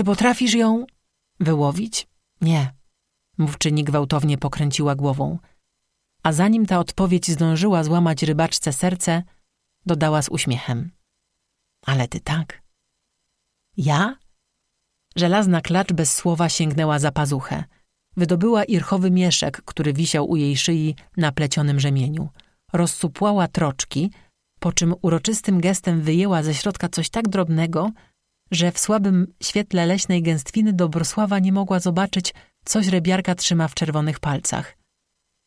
Czy potrafisz ją wyłowić? Nie. Mówczyni gwałtownie pokręciła głową. A zanim ta odpowiedź zdążyła złamać rybaczce serce, dodała z uśmiechem. Ale ty tak. Ja? Żelazna klacz bez słowa sięgnęła za pazuchę. Wydobyła irchowy mieszek, który wisiał u jej szyi na plecionym rzemieniu. Rozsupłała troczki, po czym uroczystym gestem wyjęła ze środka coś tak drobnego, że w słabym świetle leśnej gęstwiny Dobrosława nie mogła zobaczyć, co źrebiarka trzyma w czerwonych palcach.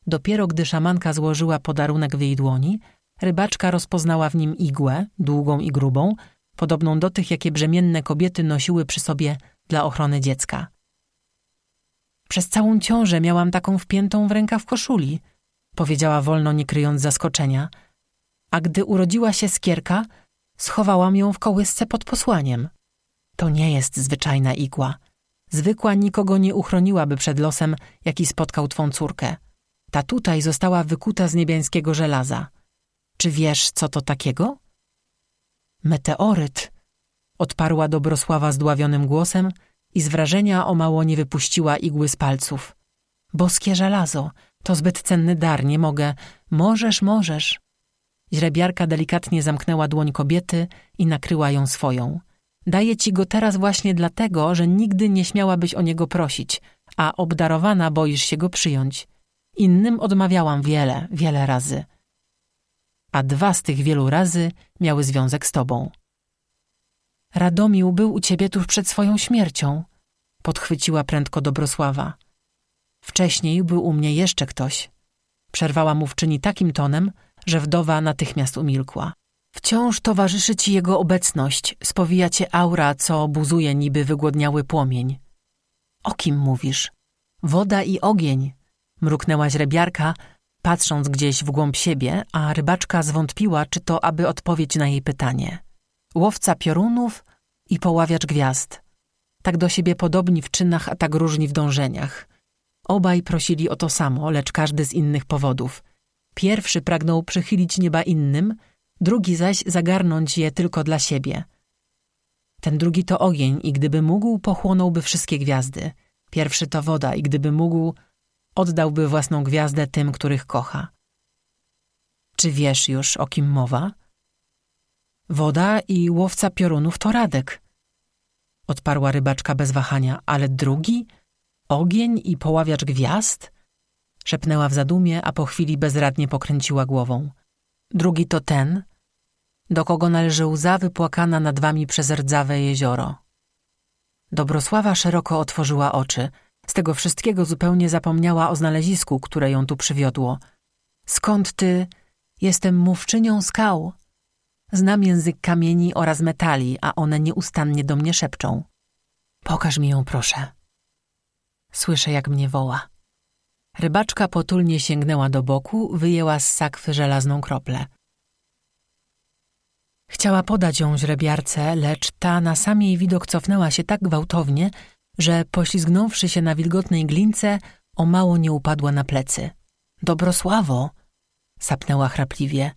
Dopiero gdy szamanka złożyła podarunek w jej dłoni, rybaczka rozpoznała w nim igłę, długą i grubą, podobną do tych, jakie brzemienne kobiety nosiły przy sobie dla ochrony dziecka. Przez całą ciążę miałam taką wpiętą w rękaw koszuli, powiedziała wolno, nie kryjąc zaskoczenia, a gdy urodziła się skierka, schowałam ją w kołysce pod posłaniem. To nie jest zwyczajna igła. Zwykła nikogo nie uchroniłaby przed losem, jaki spotkał twą córkę. Ta tutaj została wykuta z niebiańskiego żelaza. Czy wiesz, co to takiego? Meteoryt, odparła Dobrosława zdławionym głosem i z wrażenia o mało nie wypuściła igły z palców. Boskie żelazo, to zbyt cenny dar, nie mogę. Możesz, możesz. Źrebiarka delikatnie zamknęła dłoń kobiety i nakryła ją swoją. Daję ci go teraz właśnie dlatego, że nigdy nie śmiałabyś o niego prosić, a obdarowana boisz się go przyjąć. Innym odmawiałam wiele, wiele razy. A dwa z tych wielu razy miały związek z tobą. Radomił był u ciebie tuż przed swoją śmiercią, podchwyciła prędko Dobrosława. Wcześniej był u mnie jeszcze ktoś. Przerwała mówczyni takim tonem, że wdowa natychmiast umilkła. Wciąż towarzyszy ci jego obecność, spowija cię aura, co buzuje niby wygłodniały płomień. O kim mówisz? Woda i ogień, mruknęła źrebiarka, patrząc gdzieś w głąb siebie, a rybaczka zwątpiła, czy to aby odpowiedź na jej pytanie. Łowca piorunów i poławiacz gwiazd. Tak do siebie podobni w czynach, a tak różni w dążeniach. Obaj prosili o to samo, lecz każdy z innych powodów. Pierwszy pragnął przychylić nieba innym, drugi zaś zagarnąć je tylko dla siebie. Ten drugi to ogień i gdyby mógł, pochłonąłby wszystkie gwiazdy. Pierwszy to woda i gdyby mógł, oddałby własną gwiazdę tym, których kocha. Czy wiesz już, o kim mowa? Woda i łowca piorunów to Radek. Odparła rybaczka bez wahania, ale drugi? Ogień i poławiacz gwiazd? Szepnęła w zadumie, a po chwili bezradnie pokręciła głową. Drugi to ten, do kogo należy łza wypłakana nad wami przez rdzawe jezioro. Dobrosława szeroko otworzyła oczy. Z tego wszystkiego zupełnie zapomniała o znalezisku, które ją tu przywiodło. Skąd ty? Jestem mówczynią skał. Znam język kamieni oraz metali, a one nieustannie do mnie szepczą. Pokaż mi ją, proszę. Słyszę, jak mnie woła. Rybaczka potulnie sięgnęła do boku, wyjęła z sakwy żelazną kroplę. Chciała podać ją źrebiarce, lecz ta na sam jej widok cofnęła się tak gwałtownie, że poślizgnąwszy się na wilgotnej glince, o mało nie upadła na plecy. Dobrosławo! sapnęła chrapliwie.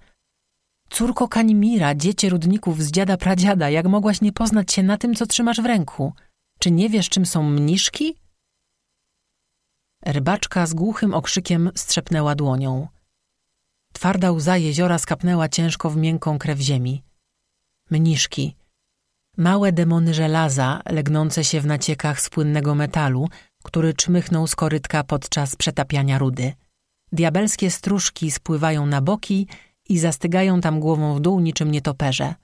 Córko Kanimira, dziecię rudników z dziada pradziada, jak mogłaś nie poznać się na tym, co trzymasz w ręku? Czy nie wiesz, czym są mniszki? Rybaczka z głuchym okrzykiem strzepnęła dłonią. Twarda łza jeziora skapnęła ciężko w miękką krew ziemi. Mniszki. Małe demony żelaza, legnące się w naciekach z płynnego metalu, który czmychnął z korytka podczas przetapiania rudy. Diabelskie stróżki spływają na boki i zastygają tam głową w dół niczym nietoperze.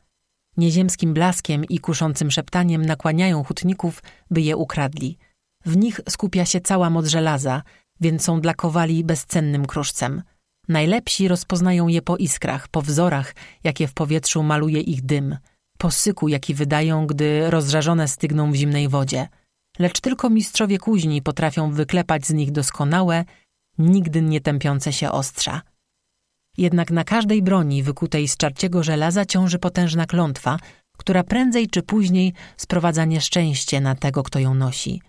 Nieziemskim blaskiem i kuszącym szeptaniem nakłaniają hutników, by je ukradli. W nich skupia się cała moc żelaza, więc są dla kowali bezcennym kruszcem. Najlepsi rozpoznają je po iskrach, po wzorach, jakie w powietrzu maluje ich dym, po syku, jaki wydają, gdy rozżarzone stygną w zimnej wodzie. Lecz tylko mistrzowie kuźni potrafią wyklepać z nich doskonałe, nigdy nie tępiące się ostrza. Jednak na każdej broni wykutej z czarciego żelaza ciąży potężna klątwa, która prędzej czy później sprowadza nieszczęście na tego, kto ją nosi.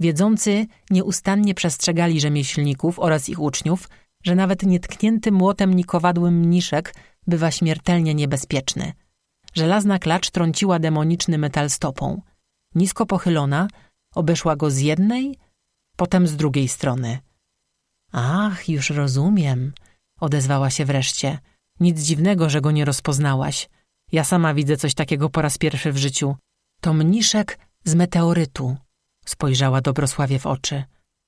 Wiedzący nieustannie przestrzegali rzemieślników oraz ich uczniów, że nawet nietknięty młotem nikowadły mniszek bywa śmiertelnie niebezpieczny. Żelazna klacz trąciła demoniczny metal stopą. Nisko pochylona, obeszła go z jednej, potem z drugiej strony. Ach, już rozumiem, odezwała się wreszcie. Nic dziwnego, że go nie rozpoznałaś. Ja sama widzę coś takiego po raz pierwszy w życiu. To mniszek z meteorytu. Spojrzała Dobrosławie w oczy.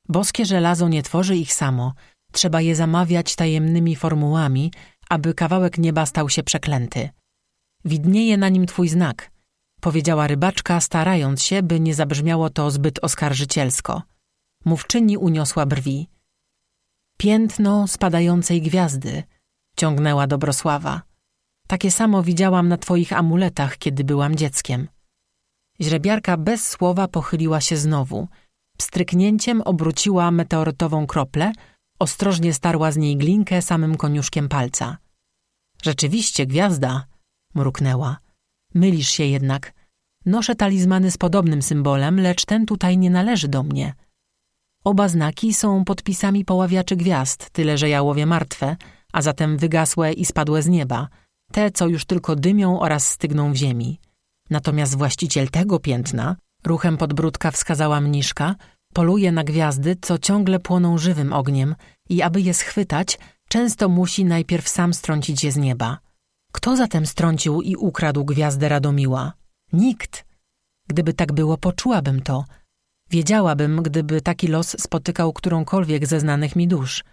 Boskie żelazo nie tworzy ich samo. Trzeba je zamawiać tajemnymi formułami, aby kawałek nieba stał się przeklęty. Widnieje na nim twój znak, powiedziała rybaczka, starając się, by nie zabrzmiało to zbyt oskarżycielsko. Mówczyni uniosła brwi. Piętno spadającej gwiazdy, ciągnęła Dobrosława. Takie samo widziałam na twoich amuletach, kiedy byłam dzieckiem. Źrebiarka bez słowa pochyliła się znowu. Pstryknięciem obróciła meteorytową kroplę, ostrożnie starła z niej glinkę samym koniuszkiem palca. Rzeczywiście, gwiazda, mruknęła. Mylisz się jednak. Noszę talizmany z podobnym symbolem, lecz ten tutaj nie należy do mnie. Oba znaki są podpisami poławiaczy gwiazd, tyle że ja łowię martwe, a zatem wygasłe i spadłe z nieba, te, co już tylko dymią oraz stygną w ziemi. Natomiast właściciel tego piętna, ruchem podbródka wskazała mniszka, poluje na gwiazdy, co ciągle płoną żywym ogniem i aby je schwytać, często musi najpierw sam strącić je z nieba. Kto zatem strącił i ukradł gwiazdę Radomiła? Nikt. Gdyby tak było, poczułabym to. Wiedziałabym, gdyby taki los spotykał którąkolwiek ze znanych mi dusz.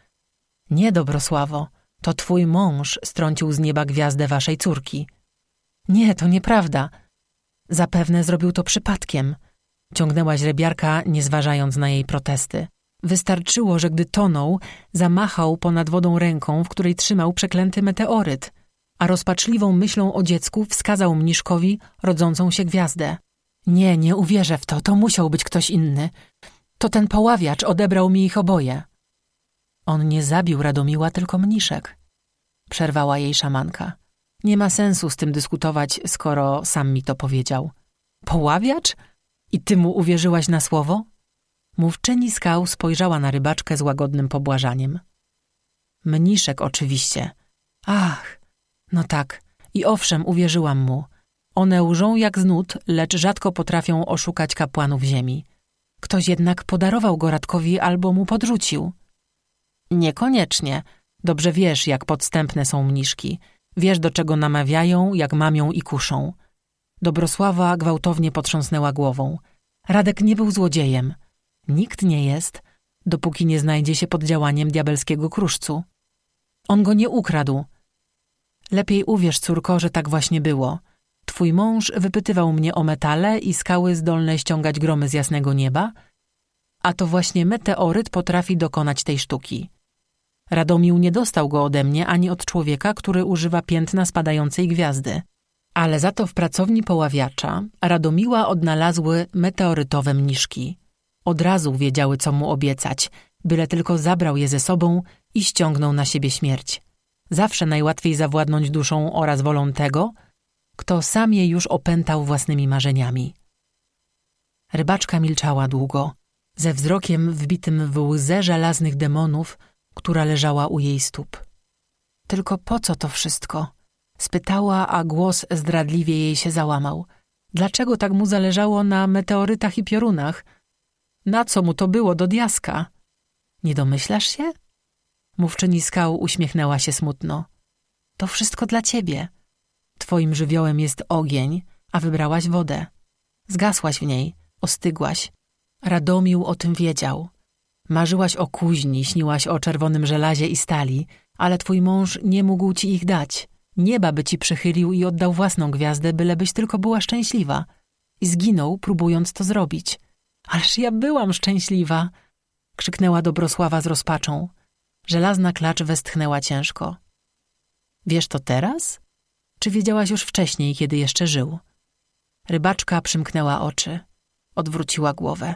Nie, Dobrosławo, to twój mąż strącił z nieba gwiazdę waszej córki. Nie, to nieprawda. Zapewne zrobił to przypadkiem. Ciągnęła źrebiarka, nie zważając na jej protesty. Wystarczyło, że gdy tonął, zamachał ponad wodą ręką, w której trzymał przeklęty meteoryt, a rozpaczliwą myślą o dziecku wskazał mniszkowi rodzącą się gwiazdę. Nie, nie uwierzę w to, to musiał być ktoś inny. To ten poławiacz odebrał mi ich oboje. On nie zabił Radomiła, tylko mniszek. Przerwała jej szamanka. Nie ma sensu z tym dyskutować, skoro sam mi to powiedział. Poławiacz? I ty mu uwierzyłaś na słowo? Mówczyni skał spojrzała na rybaczkę z łagodnym pobłażaniem. Mniszek oczywiście. Ach, no tak. I owszem, uwierzyłam mu. One łżą jak z nut, lecz rzadko potrafią oszukać kapłanów ziemi. Ktoś jednak podarował go Radkowi albo mu podrzucił. Niekoniecznie. Dobrze wiesz, jak podstępne są mniszki. Wiesz, do czego namawiają, jak mamią i kuszą. Dobrosława gwałtownie potrząsnęła głową. Radek nie był złodziejem. Nikt nie jest, dopóki nie znajdzie się pod działaniem diabelskiego kruszcu. On go nie ukradł. Lepiej uwierz, córko, że tak właśnie było. Twój mąż wypytywał mnie o metale i skały zdolne ściągać gromy z jasnego nieba, a to właśnie meteoryt potrafi dokonać tej sztuki. Radomił nie dostał go ode mnie ani od człowieka, który używa piętna spadającej gwiazdy. Ale za to w pracowni poławiacza Radomiła odnalazły meteorytowe mniszki. Od razu wiedziały, co mu obiecać, byle tylko zabrał je ze sobą i ściągnął na siebie śmierć. Zawsze najłatwiej zawładnąć duszą oraz wolą tego, kto sam je już opętał własnymi marzeniami. Rybaczka milczała długo, ze wzrokiem wbitym w łzę żelaznych demonów, która leżała u jej stóp. Tylko po co to wszystko? Spytała, a głos zdradliwie jej się załamał. Dlaczego tak mu zależało na meteorytach i piorunach? Na co mu to było do diaska? Nie domyślasz się? Mówczyni skał uśmiechnęła się smutno. To wszystko dla ciebie. Twoim żywiołem jest ogień, a wybrałaś wodę. Zgasłaś w niej, ostygłaś. Radomił o tym wiedział. Marzyłaś o kuźni, śniłaś o czerwonym żelazie i stali, ale twój mąż nie mógł ci ich dać. Nieba by ci przychylił i oddał własną gwiazdę, bylebyś tylko była szczęśliwa. I zginął, próbując to zrobić. Ależ ja byłam szczęśliwa! krzyknęła Dobrosława z rozpaczą. Żelazna klacz westchnęła ciężko. Wiesz to teraz? Czy wiedziałaś już wcześniej, kiedy jeszcze żył? Rybaczka przymknęła oczy. Odwróciła głowę.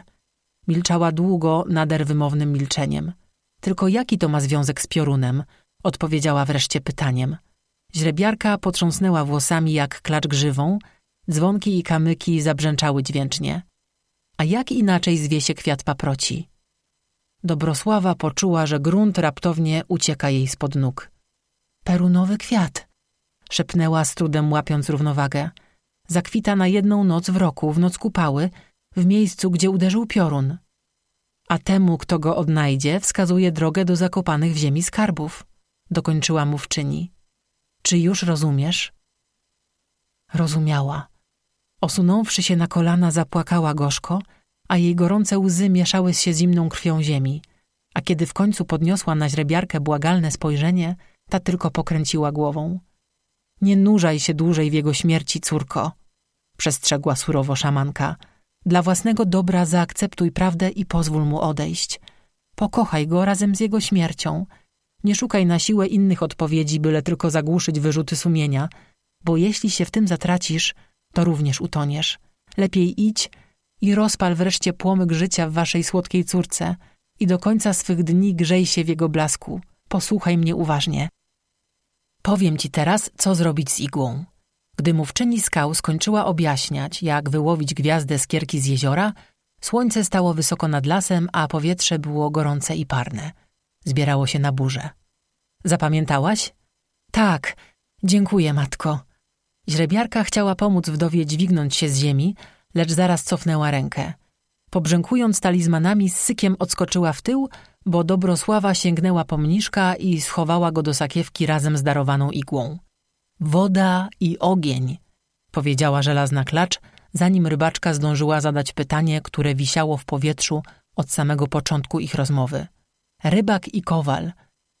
Milczała długo, nader wymownym milczeniem. Tylko jaki to ma związek z piorunem? Odpowiedziała wreszcie pytaniem. Źrebiarka potrząsnęła włosami jak klacz grzywą, dzwonki i kamyki zabrzęczały dźwięcznie. A jak inaczej zwie się kwiat paproci? Dobrosława poczuła, że grunt raptownie ucieka jej spod nóg. Perunowy kwiat, szepnęła z trudem łapiąc równowagę. Zakwita na jedną noc w roku, w noc kupały, w miejscu, gdzie uderzył piorun. A temu, kto go odnajdzie, wskazuje drogę do zakopanych w ziemi skarbów, dokończyła mówczyni. Czy już rozumiesz? Rozumiała. Osunąwszy się na kolana, zapłakała gorzko, a jej gorące łzy mieszały się zimną krwią ziemi. A kiedy w końcu podniosła na źrebiarkę błagalne spojrzenie, ta tylko pokręciła głową. Nie nurzaj się dłużej w jego śmierci, córko, przestrzegła surowo szamanka. Dla własnego dobra zaakceptuj prawdę i pozwól mu odejść. Pokochaj go razem z jego śmiercią. Nie szukaj na siłę innych odpowiedzi, byle tylko zagłuszyć wyrzuty sumienia, bo jeśli się w tym zatracisz, to również utoniesz. Lepiej idź i rozpal wreszcie płomyk życia w waszej słodkiej córce i do końca swych dni grzej się w jego blasku. Posłuchaj mnie uważnie. Powiem ci teraz, co zrobić z igłą. Gdy mówczyni skał skończyła objaśniać, jak wyłowić gwiazdę z kierki z jeziora, słońce stało wysoko nad lasem, a powietrze było gorące i parne. Zbierało się na burzę. Zapamiętałaś? Tak, dziękuję, matko. Źrebiarka chciała pomóc wdowie dźwignąć się z ziemi, lecz zaraz cofnęła rękę. Pobrzękując talizmanami, z sykiem odskoczyła w tył, bo Dobrosława sięgnęła po mniszka i schowała go do sakiewki razem z darowaną igłą. Woda i ogień, powiedziała żelazna klacz, zanim rybaczka zdążyła zadać pytanie, które wisiało w powietrzu od samego początku ich rozmowy. Rybak i kowal,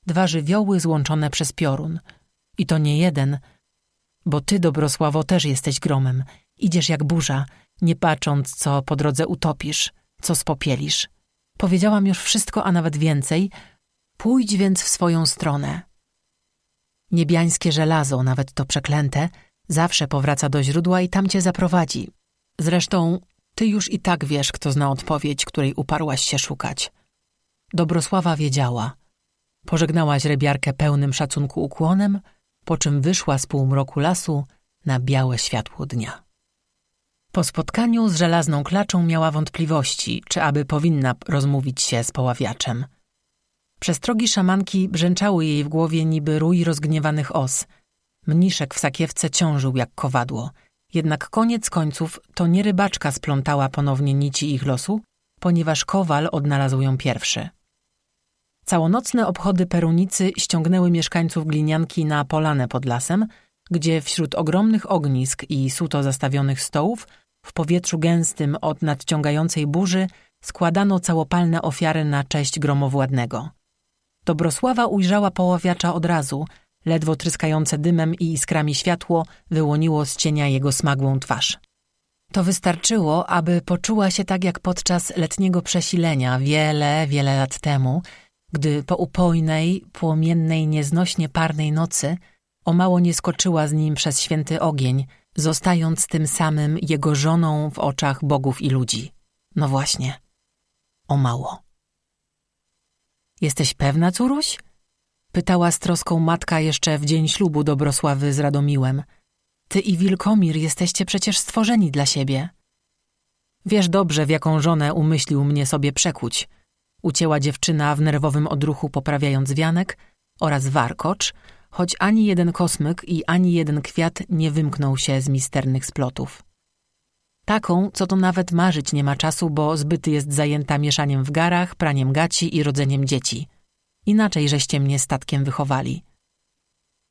dwa żywioły złączone przez piorun. I to nie jeden, bo ty, Dobrosławo, też jesteś gromem. Idziesz jak burza, nie patrząc, co po drodze utopisz, co spopielisz. Powiedziałam już wszystko, a nawet więcej. Pójdź więc w swoją stronę. Niebiańskie żelazo, nawet to przeklęte, zawsze powraca do źródła i tam cię zaprowadzi. Zresztą ty już i tak wiesz, kto zna odpowiedź, której uparłaś się szukać. Dobrosława wiedziała. Pożegnała źrebiarkę pełnym szacunku ukłonem, po czym wyszła z półmroku lasu na białe światło dnia. Po spotkaniu z żelazną klaczą miała wątpliwości, czy aby powinna rozmówić się z poławiaczem. Przestrogi szamanki brzęczały jej w głowie niby rój rozgniewanych os. Mniszek w sakiewce ciążył jak kowadło. Jednak koniec końców to nie rybaczka splątała ponownie nici ich losu, ponieważ kowal odnalazł ją pierwszy. Całonocne obchody perunicy ściągnęły mieszkańców glinianki na polanę pod lasem, gdzie wśród ogromnych ognisk i suto zastawionych stołów, w powietrzu gęstym od nadciągającej burzy, składano całopalne ofiary na cześć gromowładnego. Dobrosława ujrzała poławiacza od razu, ledwo tryskające dymem i iskrami światło wyłoniło z cienia jego smagłą twarz. To wystarczyło, aby poczuła się tak jak podczas letniego przesilenia wiele, wiele lat temu, gdy po upojnej, płomiennej, nieznośnie parnej nocy o mało nie skoczyła z nim przez święty ogień, zostając tym samym jego żoną w oczach bogów i ludzi. No właśnie, o mało. Jesteś pewna, córuś? Pytała z troską matka jeszcze w dzień ślubu Dobrosławy z Radomiłem. Ty i Wilkomir jesteście przecież stworzeni dla siebie. Wiesz dobrze, w jaką żonę umyślił mnie sobie przekuć. Ucięła dziewczyna w nerwowym odruchu poprawiając wianek oraz warkocz, choć ani jeden kosmyk i ani jeden kwiat nie wymknął się z misternych splotów. Taką, co to nawet marzyć nie ma czasu, bo zbyt jest zajęta mieszaniem w garach, praniem gaci i rodzeniem dzieci. Inaczej żeście mnie statkiem wychowali.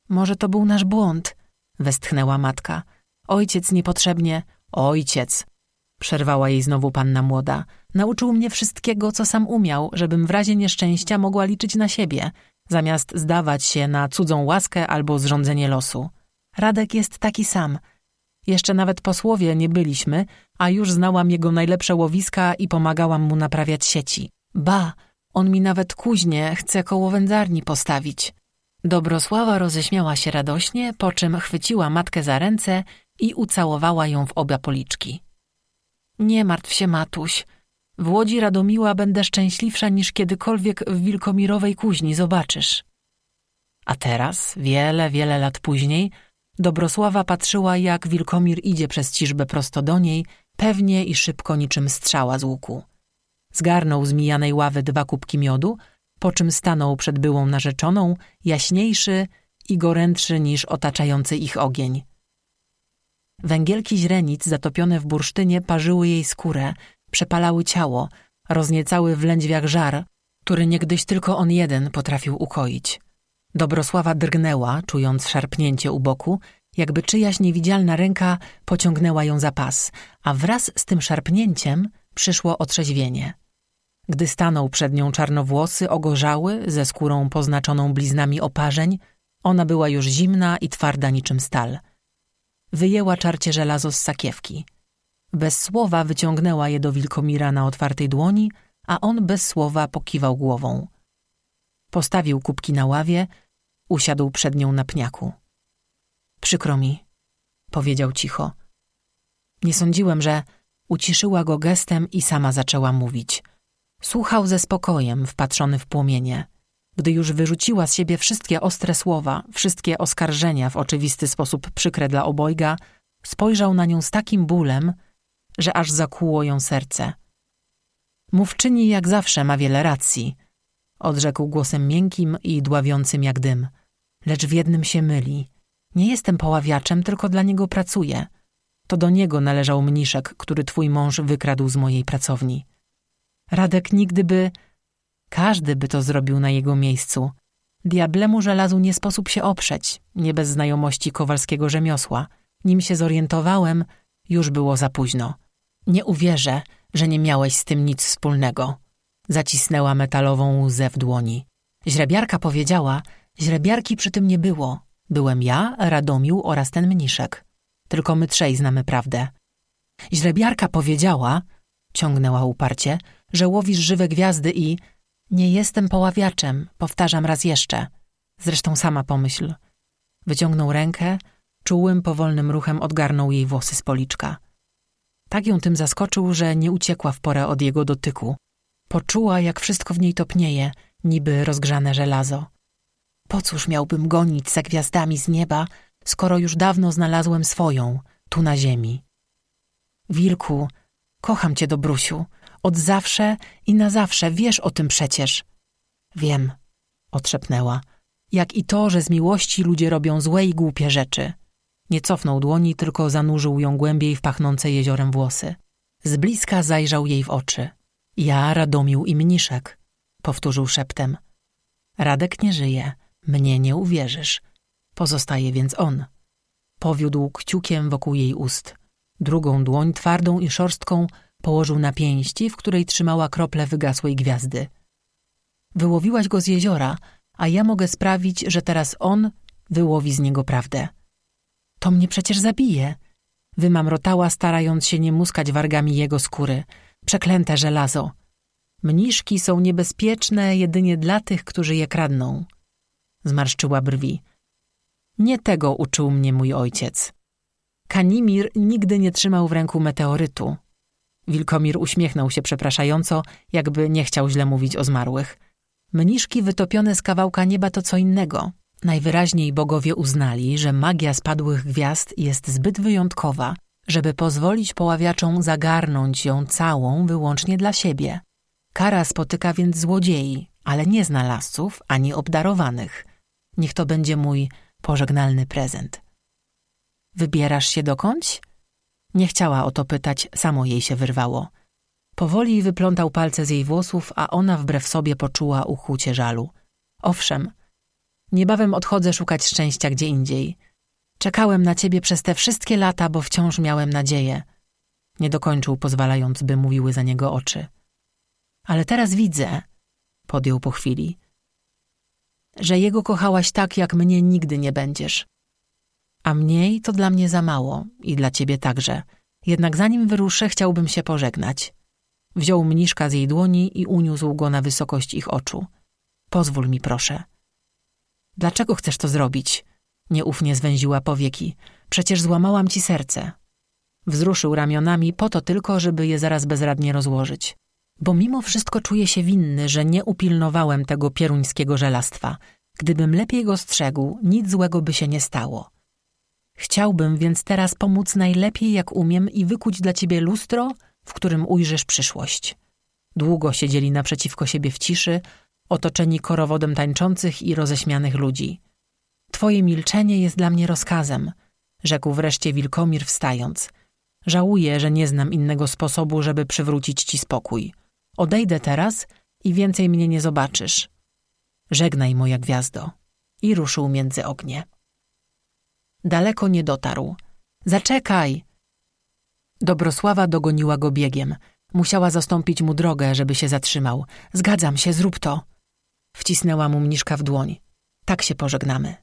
Może to był nasz błąd, westchnęła matka. Ojciec niepotrzebnie, ojciec, przerwała jej znowu panna młoda. Nauczył mnie wszystkiego, co sam umiał, żebym w razie nieszczęścia mogła liczyć na siebie, zamiast zdawać się na cudzą łaskę albo zrządzenie losu. Radek jest taki sam – jeszcze nawet posłowie nie byliśmy, a już znałam jego najlepsze łowiska i pomagałam mu naprawiać sieci. Ba, on mi nawet kuźnie chce koło wędzarni postawić. Dobrosława roześmiała się radośnie, po czym chwyciła matkę za ręce i ucałowała ją w obie policzki. Nie martw się, matuś. W Łodzi Radomiła będę szczęśliwsza niż kiedykolwiek w Wilkomirowej kuźni, zobaczysz. A teraz, wiele, wiele lat później, Dobrosława patrzyła, jak Wilkomir idzie przez ciżbę prosto do niej, pewnie i szybko niczym strzała z łuku. Zgarnął z mijanej ławy dwa kubki miodu, po czym stanął przed byłą narzeczoną, jaśniejszy i gorętszy niż otaczający ich ogień. Węgielki źrenic zatopione w bursztynie parzyły jej skórę, przepalały ciało, rozniecały w lędźwiach żar, który niegdyś tylko on jeden potrafił ukoić. Dobrosława drgnęła, czując szarpnięcie u boku, jakby czyjaś niewidzialna ręka pociągnęła ją za pas, a wraz z tym szarpnięciem przyszło otrzeźwienie. Gdy stanął przed nią czarnowłosy, ogorzały, ze skórą poznaczoną bliznami oparzeń, ona była już zimna i twarda niczym stal. Wyjęła czarcie żelazo z sakiewki. Bez słowa wyciągnęła je do Wilkomira na otwartej dłoni, a on bez słowa pokiwał głową. Postawił kubki na ławie, usiadł przed nią na pniaku. Przykro mi, powiedział cicho. Nie sądziłem, że uciszyła go gestem i sama zaczęła mówić. Słuchał ze spokojem, wpatrzony w płomienie. Gdy już wyrzuciła z siebie wszystkie ostre słowa, wszystkie oskarżenia w oczywisty sposób przykre dla obojga, spojrzał na nią z takim bólem, że aż zakuło ją serce. Mówczyni jak zawsze ma wiele racji, odrzekł głosem miękkim i dławiącym jak dym. Lecz w jednym się myli. Nie jestem poławiaczem, tylko dla niego pracuję. To do niego należał mniszek, który twój mąż wykradł z mojej pracowni. Radek nigdy by... Każdy by to zrobił na jego miejscu. Diablemu żelazu nie sposób się oprzeć, nie bez znajomości kowalskiego rzemiosła. Nim się zorientowałem, już było za późno. Nie uwierzę, że nie miałeś z tym nic wspólnego. Zacisnęła metalową łzę w dłoni. Źrebiarka powiedziała, źrebiarki przy tym nie było. Byłem ja, Radomił oraz ten mniszek. Tylko my trzej znamy prawdę. Źrebiarka powiedziała, ciągnęła uparcie, że łowisz żywe gwiazdy i... Nie jestem poławiaczem, powtarzam raz jeszcze. Zresztą sama pomyśl. Wyciągnął rękę, czułym, powolnym ruchem odgarnął jej włosy z policzka. Tak ją tym zaskoczył, że nie uciekła w porę od jego dotyku. Poczuła, jak wszystko w niej topnieje, niby rozgrzane żelazo. Po cóż miałbym gonić za gwiazdami z nieba, skoro już dawno znalazłem swoją, tu na ziemi? Wilku, kocham cię, Dobrusiu, od zawsze i na zawsze, wiesz o tym przecież. Wiem, otrzepnęła, jak i to, że z miłości ludzie robią złe i głupie rzeczy. Nie cofnął dłoni, tylko zanurzył ją głębiej w pachnące jeziorem włosy. Z bliska zajrzał jej w oczy. Ja, Radomił i Mniszek, powtórzył szeptem. Radek nie żyje, mnie nie uwierzysz. Pozostaje więc on. Powiódł kciukiem wokół jej ust. Drugą dłoń, twardą i szorstką, położył na pięści, w której trzymała krople wygasłej gwiazdy. Wyłowiłaś go z jeziora, a ja mogę sprawić, że teraz on wyłowi z niego prawdę. To mnie przecież zabije. Wymamrotała, starając się nie muskać wargami jego skóry. Przeklęte żelazo. Mniszki są niebezpieczne jedynie dla tych, którzy je kradną. Zmarszczyła brwi. Nie tego uczył mnie mój ojciec. Kanimir nigdy nie trzymał w ręku meteorytu. Wilkomir uśmiechnął się przepraszająco, jakby nie chciał źle mówić o zmarłych. Mniszki wytopione z kawałka nieba to co innego. Najwyraźniej bogowie uznali, że magia spadłych gwiazd jest zbyt wyjątkowa, żeby pozwolić poławiaczom zagarnąć ją całą wyłącznie dla siebie. Kara spotyka więc złodziei, ale nie znalazców ani obdarowanych. Niech to będzie mój pożegnalny prezent. Wybierasz się dokądś? Nie chciała o to pytać, samo jej się wyrwało. Powoli wyplątał palce z jej włosów, a ona wbrew sobie poczuła uchucie żalu. Owszem, niebawem odchodzę szukać szczęścia gdzie indziej. Czekałem na ciebie przez te wszystkie lata, bo wciąż miałem nadzieję. Nie dokończył, pozwalając, by mówiły za niego oczy. Ale teraz widzę, podjął po chwili, że jego kochałaś tak, jak mnie nigdy nie będziesz. A mniej to dla mnie za mało i dla ciebie także. Jednak zanim wyruszę, chciałbym się pożegnać. Wziął mniszka z jej dłoni i uniósł go na wysokość ich oczu. Pozwól mi, proszę. Dlaczego chcesz to zrobić? Nieufnie zwęziła powieki. Przecież złamałam ci serce. Wzruszył ramionami po to tylko, żeby je zaraz bezradnie rozłożyć. Bo mimo wszystko czuję się winny, że nie upilnowałem tego pieruńskiego żelastwa. Gdybym lepiej go strzegł, nic złego by się nie stało. Chciałbym więc teraz pomóc najlepiej jak umiem i wykuć dla ciebie lustro, w którym ujrzysz przyszłość. Długo siedzieli naprzeciwko siebie w ciszy, otoczeni korowodem tańczących i roześmianych ludzi. Twoje milczenie jest dla mnie rozkazem. rzekł wreszcie Wilkomir wstając. Żałuję, że nie znam innego sposobu, żeby przywrócić ci spokój. Odejdę teraz i więcej mnie nie zobaczysz. Żegnaj, moja gwiazdo. I ruszył między ognie. Daleko nie dotarł. Zaczekaj! Dobrosława dogoniła go biegiem. Musiała zastąpić mu drogę, żeby się zatrzymał. Zgadzam się, zrób to. Wcisnęła mu mniszka w dłoń. Tak się pożegnamy.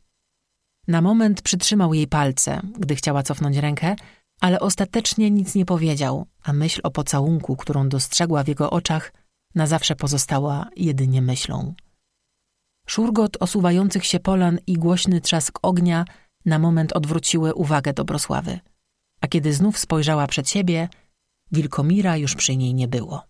Na moment przytrzymał jej palce, gdy chciała cofnąć rękę, ale ostatecznie nic nie powiedział, a myśl o pocałunku, którą dostrzegła w jego oczach, na zawsze pozostała jedynie myślą. Szurgot osuwających się polan i głośny trzask ognia na moment odwróciły uwagę Dobrosławy, a kiedy znów spojrzała przed siebie, Wilkomira już przy niej nie było.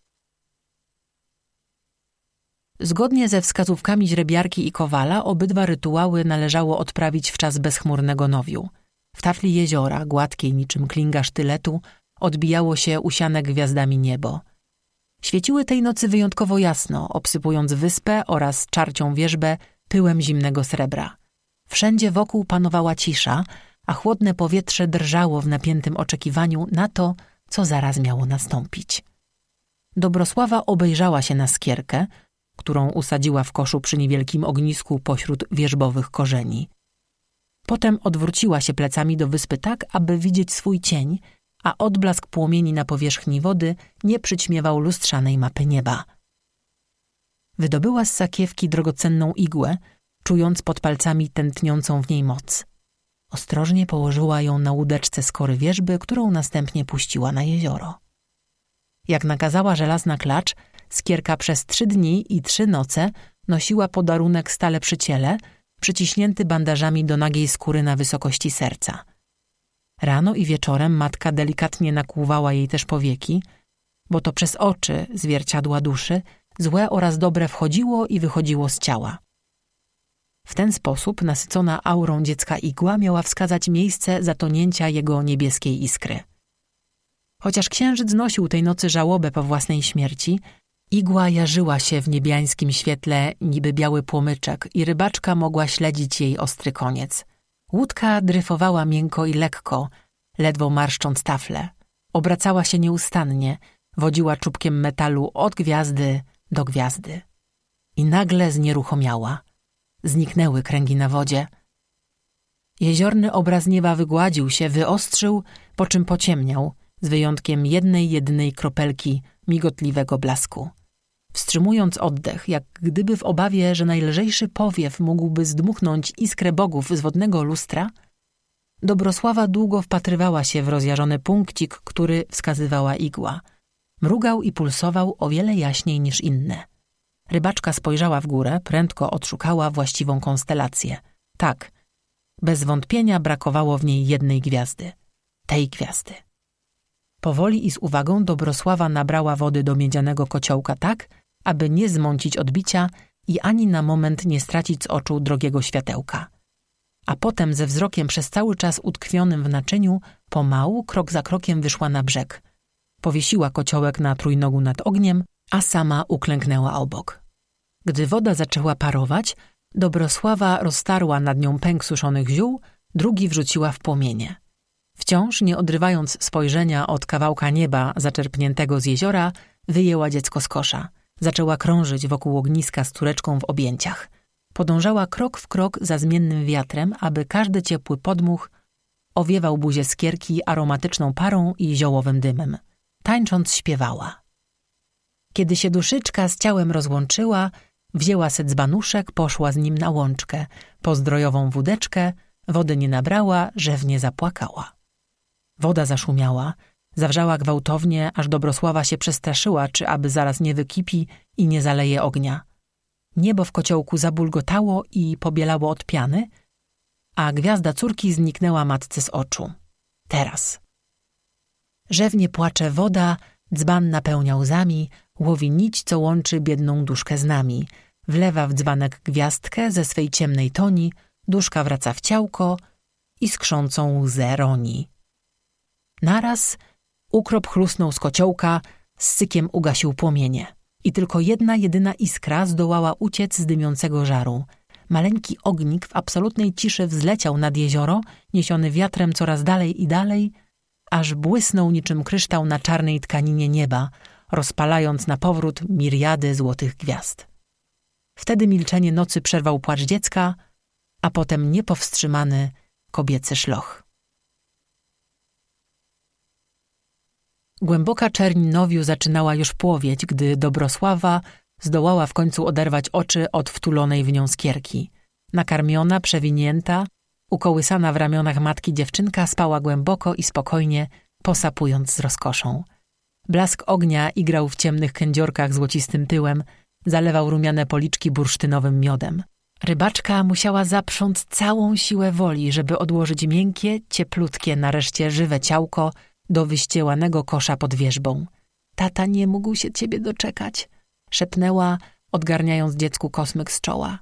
Zgodnie ze wskazówkami źrebiarki i kowala, obydwa rytuały należało odprawić w czas bezchmurnego nowiu. W tafli jeziora, gładkiej niczym klinga sztyletu, odbijało się usiane gwiazdami niebo. Świeciły tej nocy wyjątkowo jasno, obsypując wyspę oraz czarcią wierzbę pyłem zimnego srebra. Wszędzie wokół panowała cisza, a chłodne powietrze drżało w napiętym oczekiwaniu na to, co zaraz miało nastąpić. Dobrosława obejrzała się na skierkę, którą usadziła w koszu przy niewielkim ognisku pośród wierzbowych korzeni. Potem odwróciła się plecami do wyspy tak, aby widzieć swój cień, a odblask płomieni na powierzchni wody nie przyćmiewał lustrzanej mapy nieba. Wydobyła z sakiewki drogocenną igłę, czując pod palcami tętniącą w niej moc. Ostrożnie położyła ją na łódeczce skory wierzby, którą następnie puściła na jezioro. Jak nakazała żelazna klacz, skierka przez trzy dni i trzy noce nosiła podarunek stale przy ciele, przyciśnięty bandażami do nagiej skóry na wysokości serca. Rano i wieczorem matka delikatnie nakłuwała jej też powieki, bo to przez oczy, zwierciadła duszy, złe oraz dobre wchodziło i wychodziło z ciała. W ten sposób nasycona aurą dziecka igła miała wskazać miejsce zatonięcia jego niebieskiej iskry. Chociaż księżyc nosił tej nocy żałobę po własnej śmierci, igła jarzyła się w niebiańskim świetle niby biały płomyczek i rybaczka mogła śledzić jej ostry koniec. Łódka dryfowała miękko i lekko, ledwo marszcząc tafle. Obracała się nieustannie, wodziła czubkiem metalu od gwiazdy do gwiazdy. I nagle znieruchomiała – Zniknęły kręgi na wodzie. Jeziorny obraz nieba wygładził się, wyostrzył, po czym pociemniał, z wyjątkiem jednej jedynej kropelki migotliwego blasku. Wstrzymując oddech, jak gdyby w obawie, że najlżejszy powiew mógłby zdmuchnąć iskrę bogów z wodnego lustra, Dobrosława długo wpatrywała się w rozjażony punkcik, który wskazywała igła. Mrugał i pulsował o wiele jaśniej niż inne – Rybaczka spojrzała w górę, prędko odszukała właściwą konstelację. Tak, bez wątpienia brakowało w niej jednej gwiazdy. Tej gwiazdy. Powoli i z uwagą Dobrosława nabrała wody do miedzianego kociołka tak, aby nie zmącić odbicia i ani na moment nie stracić z oczu drogiego światełka. A potem ze wzrokiem przez cały czas utkwionym w naczyniu, pomału, krok za krokiem wyszła na brzeg. Powiesiła kociołek na trójnogu nad ogniem, a sama uklęknęła obok. Gdy woda zaczęła parować, Dobrosława roztarła nad nią pęk suszonych ziół, drugi wrzuciła w płomienie. Wciąż nie odrywając spojrzenia od kawałka nieba zaczerpniętego z jeziora, wyjęła dziecko z kosza. Zaczęła krążyć wokół ogniska z tureczką w objęciach. Podążała krok w krok za zmiennym wiatrem, aby każdy ciepły podmuch owiewał buzię skierki aromatyczną parą i ziołowym dymem. Tańcząc śpiewała. Kiedy się duszyczka z ciałem rozłączyła, wzięła se dzbanuszek, poszła z nim na łączkę, po zdrojową wódeczkę, wody nie nabrała, rzewnie zapłakała. Woda zaszumiała, zawrzała gwałtownie, aż Dobrosława się przestraszyła, czy aby zaraz nie wykipi i nie zaleje ognia. Niebo w kociołku zabulgotało i pobielało od piany, a gwiazda córki zniknęła matce z oczu. Teraz. Rzewnie płacze woda, dzban napełniał łzami, łowi nić, co łączy biedną duszkę z nami. Wlewa w dzbanek gwiazdkę ze swej ciemnej toni, duszka wraca w ciałko i skrzącą łzę roni. Naraz ukrop chlusnął z kociołka, z sykiem ugasił płomienie. I tylko jedna jedyna iskra zdołała uciec z dymiącego żaru. maleńki ognik w absolutnej ciszy wzleciał nad jezioro, niesiony wiatrem coraz dalej i dalej, aż błysnął niczym kryształ na czarnej tkaninie nieba, rozpalając na powrót miriady złotych gwiazd. Wtedy milczenie nocy przerwał płacz dziecka, a potem niepowstrzymany kobiecy szloch. Głęboka czerń nowiu zaczynała już płowieć, gdy Dobrosława zdołała w końcu oderwać oczy od wtulonej w nią skierki. Nakarmiona, przewinięta, ukołysana w ramionach matki dziewczynka spała głęboko i spokojnie, posapując z rozkoszą. Blask ognia igrał w ciemnych kędziorkach złocistym tyłem, zalewał rumiane policzki bursztynowym miodem. Rybaczka musiała zaprząc całą siłę woli, żeby odłożyć miękkie, cieplutkie, nareszcie żywe ciałko do wyściełanego kosza pod wierzbą. Tata nie mógł się ciebie doczekać, szepnęła, odgarniając dziecku kosmyk z czoła.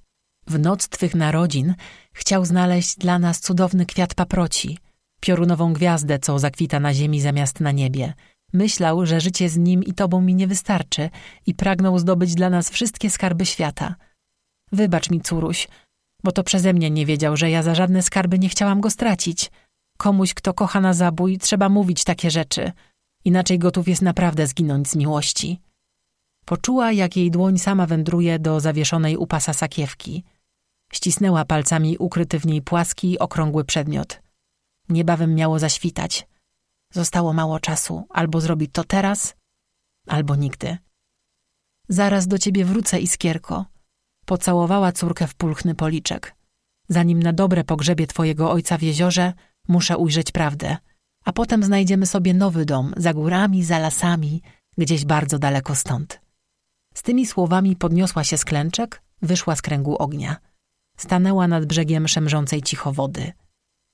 W noc twych narodzin chciał znaleźć dla nas cudowny kwiat paproci, piorunową gwiazdę, co zakwita na ziemi zamiast na niebie. Myślał, że życie z nim i tobą mi nie wystarczy i pragnął zdobyć dla nas wszystkie skarby świata. Wybacz mi, córuś, bo to przeze mnie nie wiedział, że ja za żadne skarby nie chciałam go stracić. Komuś, kto kocha na zabój, trzeba mówić takie rzeczy. Inaczej gotów jest naprawdę zginąć z miłości. Poczuła, jak jej dłoń sama wędruje do zawieszonej u pasa sakiewki. Ścisnęła palcami ukryty w niej płaski, okrągły przedmiot. Niebawem miało zaświtać. Zostało mało czasu. Albo zrobić to teraz, albo nigdy. Zaraz do ciebie wrócę, Iskierko. Pocałowała córkę w pulchny policzek. Zanim na dobre pogrzebie twojego ojca w jeziorze, muszę ujrzeć prawdę. A potem znajdziemy sobie nowy dom, za górami, za lasami, gdzieś bardzo daleko stąd. Z tymi słowami podniosła się z klęczek, wyszła z kręgu ognia. Stanęła nad brzegiem szemrzącej cicho wody.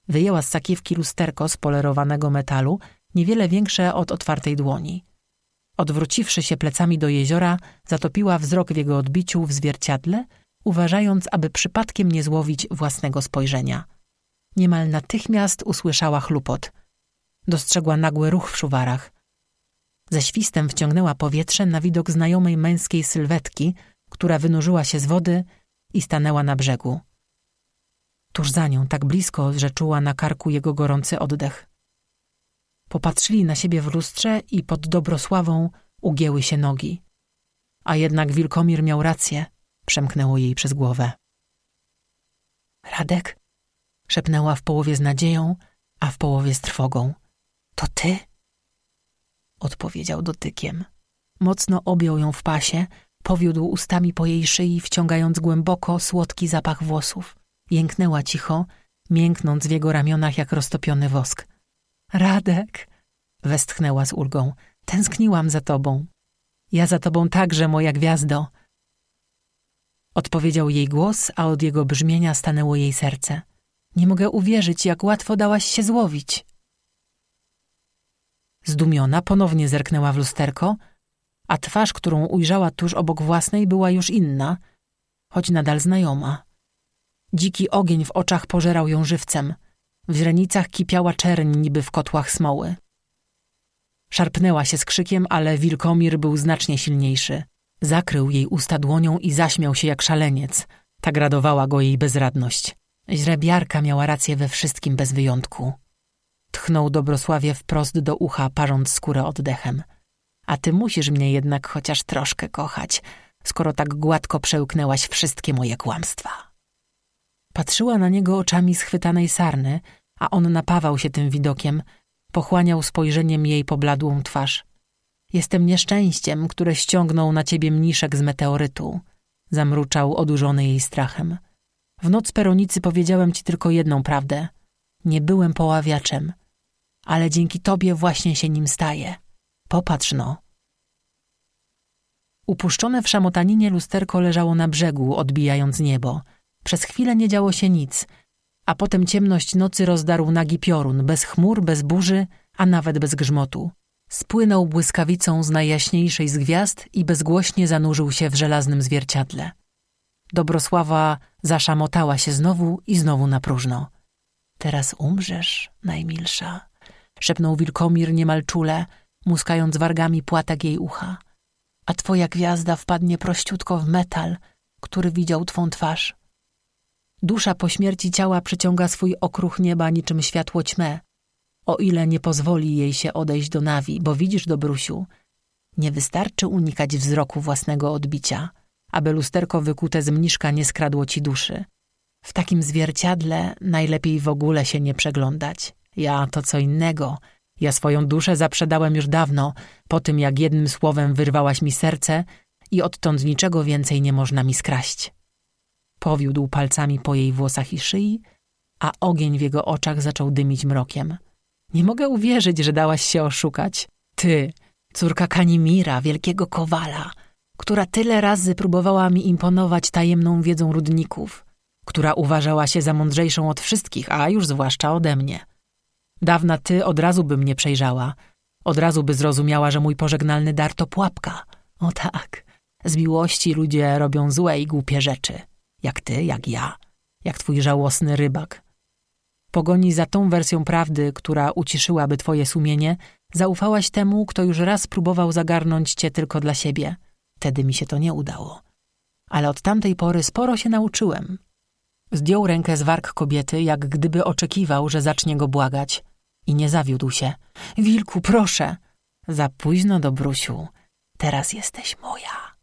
Wyjęła z sakiewki lusterko z polerowanego metalu, niewiele większe od otwartej dłoni. Odwróciwszy się plecami do jeziora, zatopiła wzrok w jego odbiciu w zwierciadle, uważając, aby przypadkiem nie złowić własnego spojrzenia. Niemal natychmiast usłyszała chlupot. Dostrzegła nagły ruch w szuwarach. Ze świstem wciągnęła powietrze na widok znajomej męskiej sylwetki, która wynurzyła się z wody i stanęła na brzegu. Tuż za nią, tak blisko, że czuła na karku jego gorący oddech. Popatrzyli na siebie w lustrze i pod Dobrosławą ugięły się nogi. A jednak Wilkomir miał rację, przemknęło jej przez głowę. Radek? Szepnęła w połowie z nadzieją, a w połowie z trwogą. To ty? Odpowiedział dotykiem. Mocno objął ją w pasie, powiódł ustami po jej szyi, wciągając głęboko słodki zapach włosów. Jęknęła cicho, mięknąc w jego ramionach jak roztopiony wosk. Radek, westchnęła z ulgą, tęskniłam za tobą. Ja za tobą także, moja gwiazdo. Odpowiedział jej głos, a od jego brzmienia stanęło jej serce. Nie mogę uwierzyć, jak łatwo dałaś się złowić. Zdumiona ponownie zerknęła w lusterko, a twarz, którą ujrzała tuż obok własnej, była już inna, choć nadal znajoma. Dziki ogień w oczach pożerał ją żywcem. W źrenicach kipiała czerń niby w kotłach smoły. Szarpnęła się z krzykiem, ale Wilkomir był znacznie silniejszy. Zakrył jej usta dłonią i zaśmiał się jak szaleniec. Tak radowała go jej bezradność. Źrebiarka miała rację we wszystkim bez wyjątku. Tchnął Dobrosławie wprost do ucha, parząc skórę oddechem. A ty musisz mnie jednak chociaż troszkę kochać, skoro tak gładko przełknęłaś wszystkie moje kłamstwa. Patrzyła na niego oczami schwytanej sarny, a on napawał się tym widokiem, pochłaniał spojrzeniem jej pobladłą twarz. Jestem nieszczęściem, które ściągnął na ciebie mniszek z meteorytu, zamruczał odurzony jej strachem. W noc peronicy powiedziałem ci tylko jedną prawdę. Nie byłem poławiaczem, ale dzięki tobie właśnie się nim staję. Popatrz no. Upuszczone w szamotaninie lusterko leżało na brzegu, odbijając niebo. Przez chwilę nie działo się nic, a potem ciemność nocy rozdarł nagi piorun, bez chmur, bez burzy, a nawet bez grzmotu. Spłynął błyskawicą z najjaśniejszej z gwiazd i bezgłośnie zanurzył się w żelaznym zwierciadle. Dobrosława zaszamotała się znowu i znowu na próżno. Teraz umrzesz, najmilsza, szepnął Wilkomir niemal czule, muskając wargami płatek jej ucha. A twoja gwiazda wpadnie prościutko w metal, który widział twą twarz. Dusza po śmierci ciała przyciąga swój okruch nieba niczym światło ćmę. O ile nie pozwoli jej się odejść do nawi, bo widzisz, Dobrusiu, nie wystarczy unikać wzroku własnego odbicia, aby lusterko wykute z mniszka nie skradło ci duszy. W takim zwierciadle najlepiej w ogóle się nie przeglądać. Ja to co innego. Ja swoją duszę zaprzedałem już dawno, po tym jak jednym słowem wyrwałaś mi serce i odtąd niczego więcej nie można mi skraść. Powiódł palcami po jej włosach i szyi, a ogień w jego oczach zaczął dymić mrokiem. Nie mogę uwierzyć, że dałaś się oszukać. Ty, córka Kanimira, wielkiego kowala, która tyle razy próbowała mi imponować tajemną wiedzą rudników, która uważała się za mądrzejszą od wszystkich, a już zwłaszcza ode mnie. Dawna ty od razu by mnie przejrzała, od razu by zrozumiała, że mój pożegnalny dar to pułapka. O tak, z miłości ludzie robią złe i głupie rzeczy. Jak ty, jak ja, jak twój żałosny rybak. Pogoni za tą wersją prawdy, która uciszyłaby twoje sumienie, zaufałaś temu, kto już raz próbował zagarnąć cię tylko dla siebie. Wtedy mi się to nie udało. Ale od tamtej pory sporo się nauczyłem. Zdjął rękę z warg kobiety, jak gdyby oczekiwał, że zacznie go błagać. I nie zawiódł się. Wilku, proszę! Za późno, Dobrusiu. Teraz jesteś moja.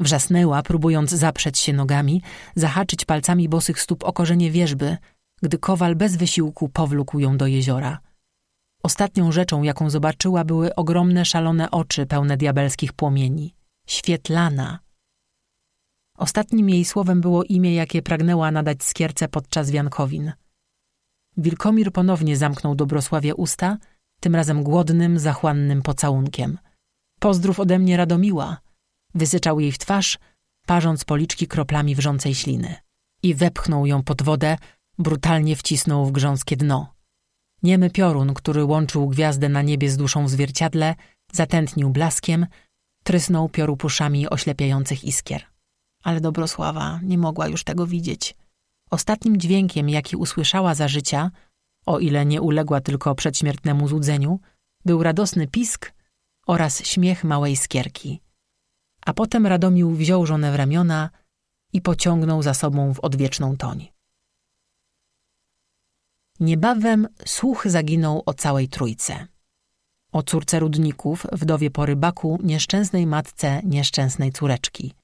Wrzasnęła, próbując zaprzeć się nogami, zahaczyć palcami bosych stóp o korzenie wierzby, gdy kowal bez wysiłku powlókł ją do jeziora. Ostatnią rzeczą, jaką zobaczyła, były ogromne, szalone oczy pełne diabelskich płomieni. Świetlana. Ostatnim jej słowem było imię, jakie pragnęła nadać skierce podczas wiankowin. Wilkomir ponownie zamknął Dobrosławie usta, tym razem głodnym, zachłannym pocałunkiem. Pozdrów ode mnie Radomiła – Wysyczał jej w twarz, parząc policzki kroplami wrzącej śliny. I wepchnął ją pod wodę, brutalnie wcisnął w grząskie dno. Niemy piorun, który łączył gwiazdę na niebie z duszą w zwierciadle, zatętnił blaskiem, trysnął piorupuszami oślepiających iskier. Ale Dobrosława nie mogła już tego widzieć. Ostatnim dźwiękiem, jaki usłyszała za życia, o ile nie uległa tylko przedśmiertnemu złudzeniu, był radosny pisk oraz śmiech małej skierki a potem Radomił wziął żonę w ramiona i pociągnął za sobą w odwieczną toń. Niebawem słuch zaginął o całej trójce. O córce Rudników, wdowie po rybaku, nieszczęsnej matce, nieszczęsnej córeczki.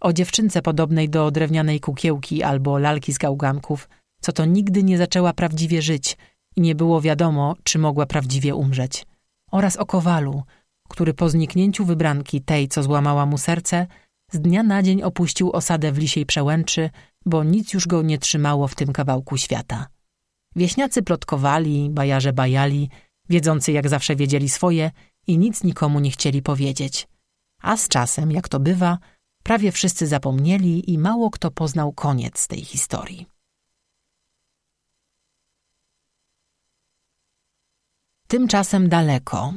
O dziewczynce podobnej do drewnianej kukiełki albo lalki z gałganków, co to nigdy nie zaczęła prawdziwie żyć i nie było wiadomo, czy mogła prawdziwie umrzeć. Oraz o kowalu, który po zniknięciu wybranki, tej, co złamała mu serce, z dnia na dzień opuścił osadę w lisiej przełęczy, bo nic już go nie trzymało w tym kawałku świata. Wieśniacy plotkowali, bajarze bajali, wiedzący jak zawsze wiedzieli swoje i nic nikomu nie chcieli powiedzieć. A z czasem, jak to bywa, prawie wszyscy zapomnieli i mało kto poznał koniec tej historii. Tymczasem daleko,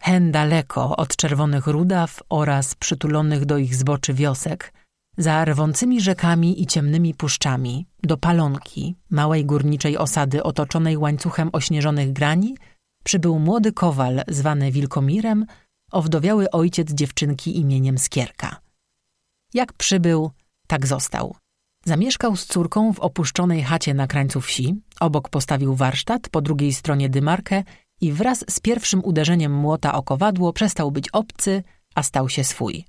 hen daleko od czerwonych rudaw oraz przytulonych do ich zboczy wiosek, za rwącymi rzekami i ciemnymi puszczami, do Palonki, małej górniczej osady otoczonej łańcuchem ośnieżonych grani, przybył młody kowal zwany Wilkomirem, owdowiały ojciec dziewczynki imieniem Skierka. Jak przybył, tak został. Zamieszkał z córką w opuszczonej chacie na krańcu wsi, obok postawił warsztat, po drugiej stronie dymarkę i wraz z pierwszym uderzeniem młota o kowadło przestał być obcy, a stał się swój.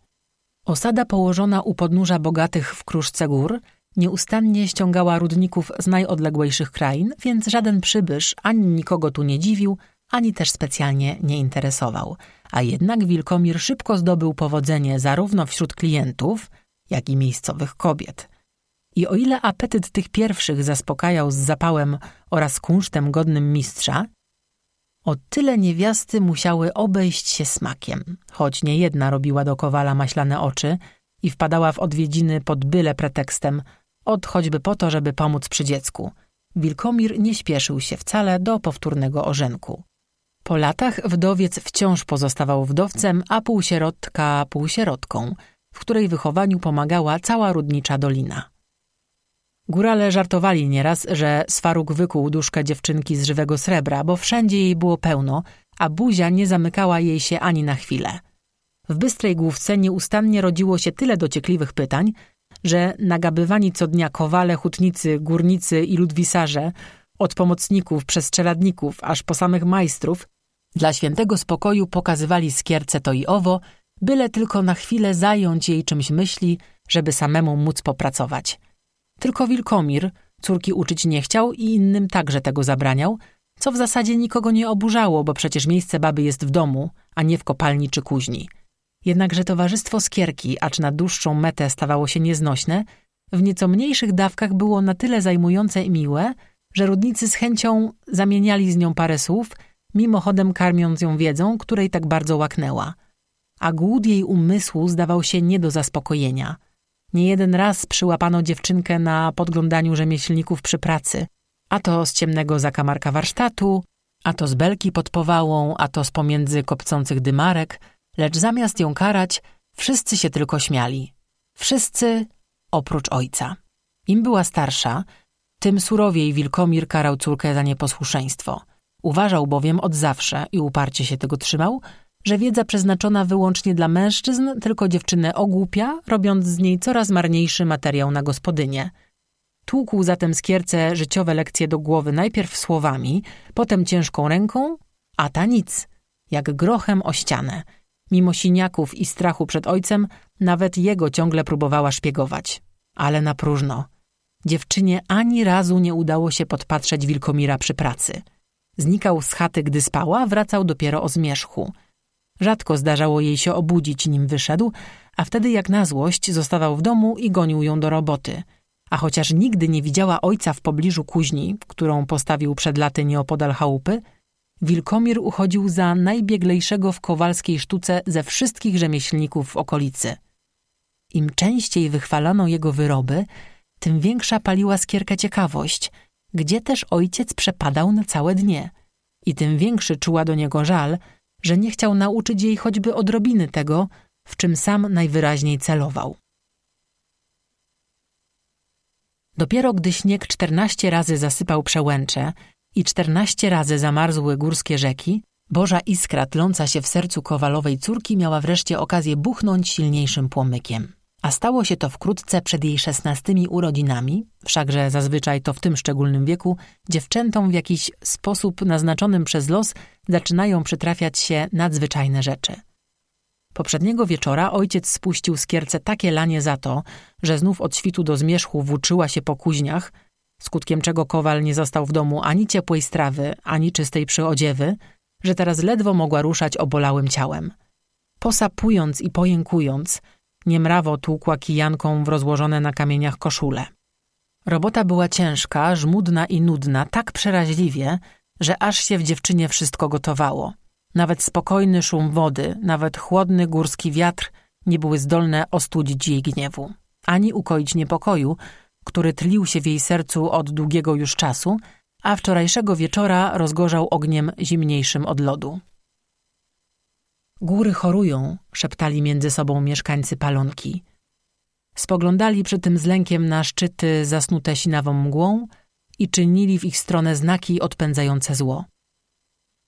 Osada położona u podnóża bogatych w kruszce gór nieustannie ściągała rudników z najodległejszych krain, więc żaden przybysz ani nikogo tu nie dziwił, ani też specjalnie nie interesował. A jednak Wilkomir szybko zdobył powodzenie zarówno wśród klientów, jak i miejscowych kobiet. I o ile apetyt tych pierwszych zaspokajał z zapałem oraz kunsztem godnym mistrza, o tyle niewiasty musiały obejść się smakiem, choć nie jedna robiła do kowala maślane oczy i wpadała w odwiedziny pod byle pretekstem, od choćby po to, żeby pomóc przy dziecku. Wilkomir nie śpieszył się wcale do powtórnego orzenku. Po latach wdowiec wciąż pozostawał wdowcem, a półsierotka półsierotką, w której wychowaniu pomagała cała Rudnicza Dolina. Górale żartowali nieraz, że Swaruk wykuł duszkę dziewczynki z żywego srebra, bo wszędzie jej było pełno, a buzia nie zamykała jej się ani na chwilę. W bystrej główce nieustannie rodziło się tyle dociekliwych pytań, że nagabywani co dnia kowale, hutnicy, górnicy i ludwisarze, od pomocników przez czeladników aż po samych majstrów, dla świętego spokoju pokazywali skierce to i owo, byle tylko na chwilę zająć jej czymś myśli, żeby samemu móc popracować. Tylko Wilkomir córki uczyć nie chciał i innym także tego zabraniał, co w zasadzie nikogo nie oburzało, bo przecież miejsce baby jest w domu, a nie w kopalni czy kuźni. Jednakże towarzystwo skierki, acz na dłuższą metę stawało się nieznośne, w nieco mniejszych dawkach było na tyle zajmujące i miłe, że rudnicy z chęcią zamieniali z nią parę słów, mimochodem karmiąc ją wiedzą, której tak bardzo łaknęła. A głód jej umysłu zdawał się nie do zaspokojenia. Nie jeden raz przyłapano dziewczynkę na podglądaniu rzemieślników przy pracy, a to z ciemnego zakamarka warsztatu, a to z belki pod powałą, a to z pomiędzy kopcących dymarek, lecz zamiast ją karać, wszyscy się tylko śmiali. Wszyscy oprócz ojca. Im była starsza, tym surowiej Wilkomir karał córkę za nieposłuszeństwo. Uważał bowiem od zawsze i uparcie się tego trzymał, że wiedza przeznaczona wyłącznie dla mężczyzn tylko dziewczynę ogłupia, robiąc z niej coraz marniejszy materiał na gospodynię. Tłukł zatem skierce życiowe lekcje do głowy najpierw słowami, potem ciężką ręką, a ta nic, jak grochem o ścianę. Mimo siniaków i strachu przed ojcem, nawet jego ciągle próbowała szpiegować. Ale na próżno. Dziewczynie ani razu nie udało się podpatrzeć Wilkomira przy pracy. Znikał z chaty, gdy spała, wracał dopiero o zmierzchu. Rzadko zdarzało jej się obudzić, nim wyszedł, a wtedy jak na złość zostawał w domu i gonił ją do roboty. A chociaż nigdy nie widziała ojca w pobliżu kuźni, którą postawił przed laty nieopodal chałupy, Wilkomir uchodził za najbieglejszego w kowalskiej sztuce ze wszystkich rzemieślników w okolicy. Im częściej wychwalano jego wyroby, tym większa paliła skierkę ciekawość, gdzie też ojciec przepadał na całe dnie. I tym większy czuła do niego żal, że nie chciał nauczyć jej choćby odrobiny tego, w czym sam najwyraźniej celował. Dopiero gdy śnieg czternaście razy zasypał przełęcze i czternaście razy zamarzły górskie rzeki, Boża iskra tląca się w sercu kowalowej córki miała wreszcie okazję buchnąć silniejszym płomykiem. A stało się to wkrótce przed jej szesnastymi urodzinami, wszakże zazwyczaj to w tym szczególnym wieku dziewczętom w jakiś sposób naznaczonym przez los zaczynają przytrafiać się nadzwyczajne rzeczy. Poprzedniego wieczora ojciec spuścił z kierce takie lanie za to, że znów od świtu do zmierzchu włóczyła się po kuźniach, skutkiem czego kowal nie został w domu ani ciepłej strawy, ani czystej przyodziewy, że teraz ledwo mogła ruszać obolałym ciałem. Posapując i pojękując, niemrawo tłukła kijanką w rozłożone na kamieniach koszule. Robota była ciężka, żmudna i nudna, tak przeraźliwie, że aż się w dziewczynie wszystko gotowało. Nawet spokojny szum wody, nawet chłodny górski wiatr nie były zdolne ostudzić jej gniewu, ani ukoić niepokoju, który tlił się w jej sercu od długiego już czasu, a wczorajszego wieczora rozgorzał ogniem zimniejszym od lodu. Góry chorują, szeptali między sobą mieszkańcy palonki. Spoglądali przy tym z lękiem na szczyty zasnute sinawą mgłą i czynili w ich stronę znaki odpędzające zło.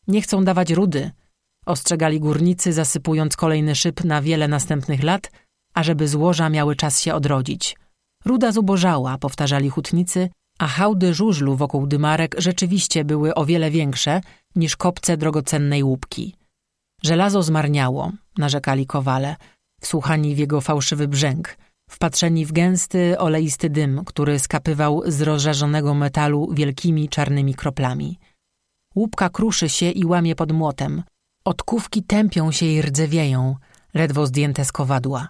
Nie chcą dawać rudy, ostrzegali górnicy, zasypując kolejny szyb na wiele następnych lat, ażeby złoża miały czas się odrodzić. Ruda zubożała, powtarzali hutnicy, a hałdy żużlu wokół dymarek rzeczywiście były o wiele większe niż kopce drogocennej łupki. Żelazo zmarniało, narzekali kowale, wsłuchani w jego fałszywy brzęk, wpatrzeni w gęsty, oleisty dym, który skapywał z rozżarzonego metalu wielkimi czarnymi kroplami. Łupka kruszy się i łamie pod młotem. Odkówki tępią się i rdzewieją, ledwo zdjęte z kowadła.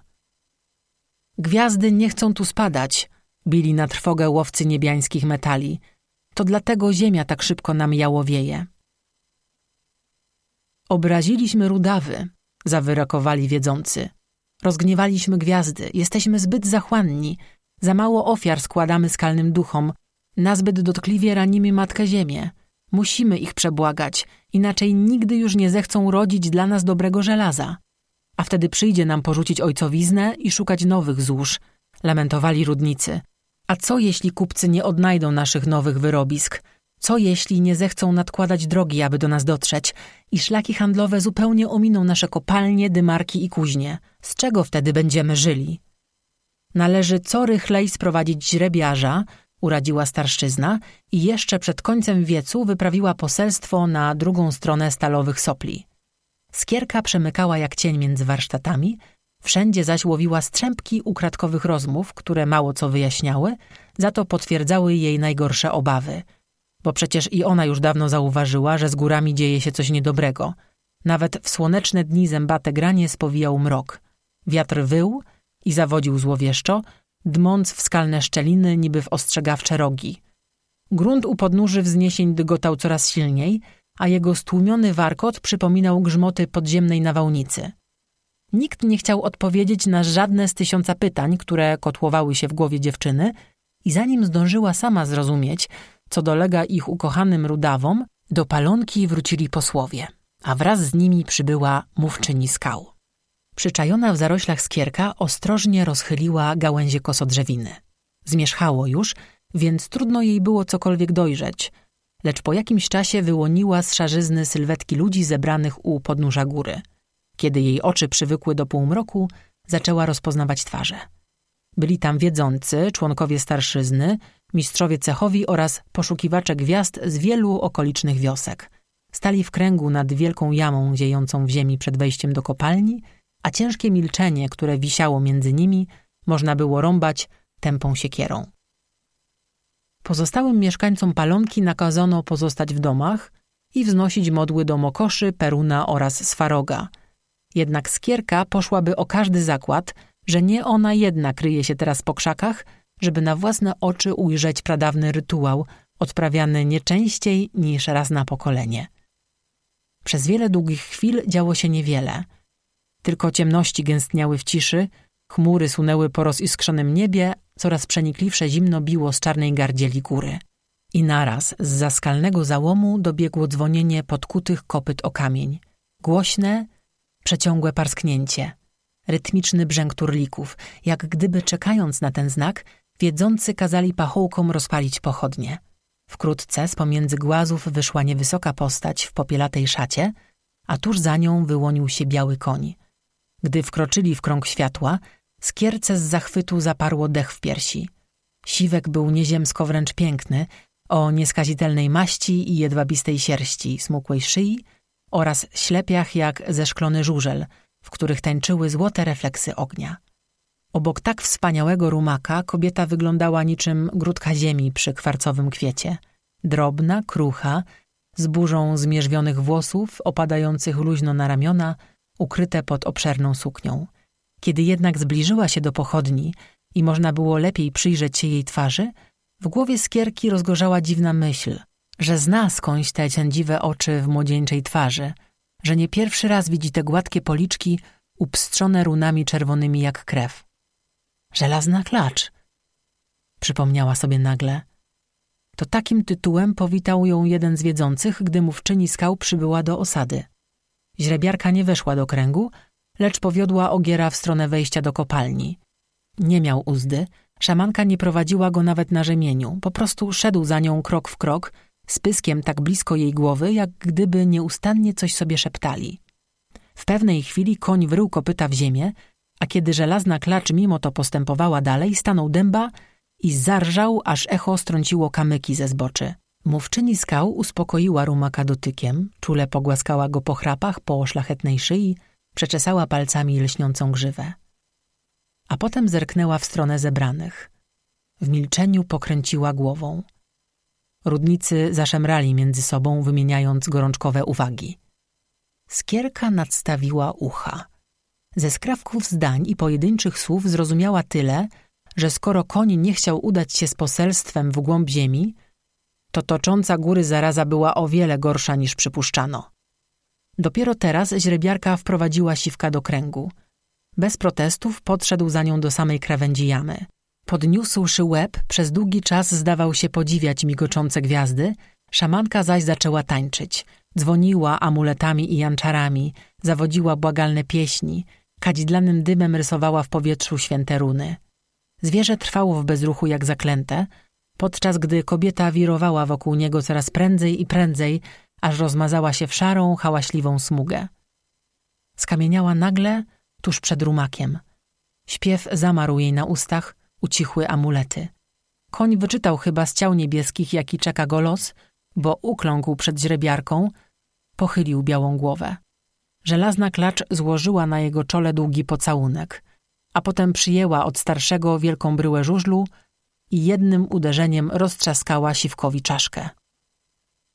Gwiazdy nie chcą tu spadać, bili na trwogę łowcy niebiańskich metali. To dlatego ziemia tak szybko nam jałowieje. Obraziliśmy rudawy, zawyrokowali wiedzący. Rozgniewaliśmy gwiazdy, jesteśmy zbyt zachłanni, za mało ofiar składamy skalnym duchom, nazbyt dotkliwie ranimy Matkę Ziemię. Musimy ich przebłagać, inaczej nigdy już nie zechcą rodzić dla nas dobrego żelaza. A wtedy przyjdzie nam porzucić ojcowiznę i szukać nowych złóż, lamentowali rudnicy. A co jeśli kupcy nie odnajdą naszych nowych wyrobisk? Co jeśli nie zechcą nadkładać drogi, aby do nas dotrzeć i szlaki handlowe zupełnie ominą nasze kopalnie, dymarki i kuźnie? Z czego wtedy będziemy żyli? Należy co rychlej sprowadzić źrebiarza, uradziła starszyzna i jeszcze przed końcem wiecu wyprawiła poselstwo na drugą stronę stalowych sopli. Skierka przemykała jak cień między warsztatami, wszędzie zaś łowiła strzępki ukradkowych rozmów, które mało co wyjaśniały, za to potwierdzały jej najgorsze obawy. Bo przecież i ona już dawno zauważyła, że z górami dzieje się coś niedobrego. Nawet w słoneczne dni zębate granie spowijał mrok. Wiatr wył i zawodził złowieszczo, dmąc w skalne szczeliny niby w ostrzegawcze rogi. Grunt u podnóży wzniesień dygotał coraz silniej, a jego stłumiony warkot przypominał grzmoty podziemnej nawałnicy. Nikt nie chciał odpowiedzieć na żadne z tysiąca pytań, które kotłowały się w głowie dziewczyny i zanim zdążyła sama zrozumieć, co dolega ich ukochanym rudawom, do palonki wrócili posłowie, a wraz z nimi przybyła mówczyni skał. Przyczajona w zaroślach skierka ostrożnie rozchyliła gałęzie kosodrzewiny. Zmierzchało już, więc trudno jej było cokolwiek dojrzeć, lecz po jakimś czasie wyłoniła z szarzyzny sylwetki ludzi zebranych u podnóża góry. Kiedy jej oczy przywykły do półmroku, zaczęła rozpoznawać twarze. Byli tam wiedzący, członkowie starszyzny, mistrzowie cechowi oraz poszukiwacze gwiazd z wielu okolicznych wiosek. Stali w kręgu nad wielką jamą ziejącą w ziemi przed wejściem do kopalni – a ciężkie milczenie, które wisiało między nimi, można było rąbać tępą siekierą. Pozostałym mieszkańcom Palonki nakazano pozostać w domach i wznosić modły do Mokoszy, Peruna oraz Swaroga. Jednak Skierka poszłaby o każdy zakład, że nie ona jedna kryje się teraz po krzakach, żeby na własne oczy ujrzeć pradawny rytuał, odprawiany nie częściej niż raz na pokolenie. Przez wiele długich chwil działo się niewiele – tylko ciemności gęstniały w ciszy, chmury sunęły po roziskrzonym niebie, coraz przenikliwsze zimno biło z czarnej gardzieli góry. I naraz z zaskalnego załomu dobiegło dzwonienie podkutych kopyt o kamień. Głośne, przeciągłe parsknięcie. Rytmiczny brzęk turlików, jak gdyby czekając na ten znak, wiedzący kazali pachołkom rozpalić pochodnie. Wkrótce z pomiędzy głazów wyszła niewysoka postać w popielatej szacie, a tuż za nią wyłonił się biały koń. Gdy wkroczyli w krąg światła, skierce z zachwytu zaparło dech w piersi. Siwek był nieziemsko wręcz piękny, o nieskazitelnej maści i jedwabistej sierści, smukłej szyi oraz ślepiach jak zeszklony żużel, w których tańczyły złote refleksy ognia. Obok tak wspaniałego rumaka kobieta wyglądała niczym grudka ziemi przy kwarcowym kwiecie. Drobna, krucha, z burzą zmierzwionych włosów opadających luźno na ramiona, ukryte pod obszerną suknią. Kiedy jednak zbliżyła się do pochodni i można było lepiej przyjrzeć się jej twarzy, w głowie skierki rozgorzała dziwna myśl, że zna skądś te ciędziwe oczy w młodzieńczej twarzy, że nie pierwszy raz widzi te gładkie policzki upstrzone runami czerwonymi jak krew. Żelazna klacz, przypomniała sobie nagle. To takim tytułem powitał ją jeden z wiedzących, gdy mówczyni skał przybyła do osady. Źrebiarka nie weszła do kręgu, lecz powiodła ogiera w stronę wejścia do kopalni. Nie miał uzdy, szamanka nie prowadziła go nawet na rzemieniu, po prostu szedł za nią krok w krok, z pyskiem tak blisko jej głowy, jak gdyby nieustannie coś sobie szeptali. W pewnej chwili koń wrył kopyta w ziemię, a kiedy żelazna klacz mimo to postępowała dalej, stanął dęba i zarżał, aż echo strąciło kamyki ze zboczy. Mówczyni skał uspokoiła rumaka dotykiem, czule pogłaskała go po chrapach po szlachetnej szyi, przeczesała palcami lśniącą grzywę. A potem zerknęła w stronę zebranych. W milczeniu pokręciła głową. Rudnicy zaszemrali między sobą, wymieniając gorączkowe uwagi. Skierka nadstawiła ucha. Ze skrawków zdań i pojedynczych słów zrozumiała tyle, że skoro koń nie chciał udać się z poselstwem w głąb ziemi, to tocząca góry zaraza była o wiele gorsza niż przypuszczano. Dopiero teraz źrebiarka wprowadziła siwka do kręgu. Bez protestów podszedł za nią do samej krawędzi jamy. Podniósłszy łeb, przez długi czas zdawał się podziwiać migoczące gwiazdy, szamanka zaś zaczęła tańczyć. Dzwoniła amuletami i janczarami, zawodziła błagalne pieśni, kadzidlanym dymem rysowała w powietrzu święte runy. Zwierzę trwało w bezruchu jak zaklęte, podczas gdy kobieta wirowała wokół niego coraz prędzej i prędzej, aż rozmazała się w szarą, hałaśliwą smugę. Skamieniała nagle tuż przed rumakiem. Śpiew zamarł jej na ustach, ucichły amulety. Koń wyczytał chyba z ciał niebieskich, jaki czeka go los, bo ukląkł przed źrebiarką, pochylił białą głowę. Żelazna klacz złożyła na jego czole długi pocałunek, a potem przyjęła od starszego wielką bryłę żużlu i jednym uderzeniem roztrzaskała siwkowi czaszkę.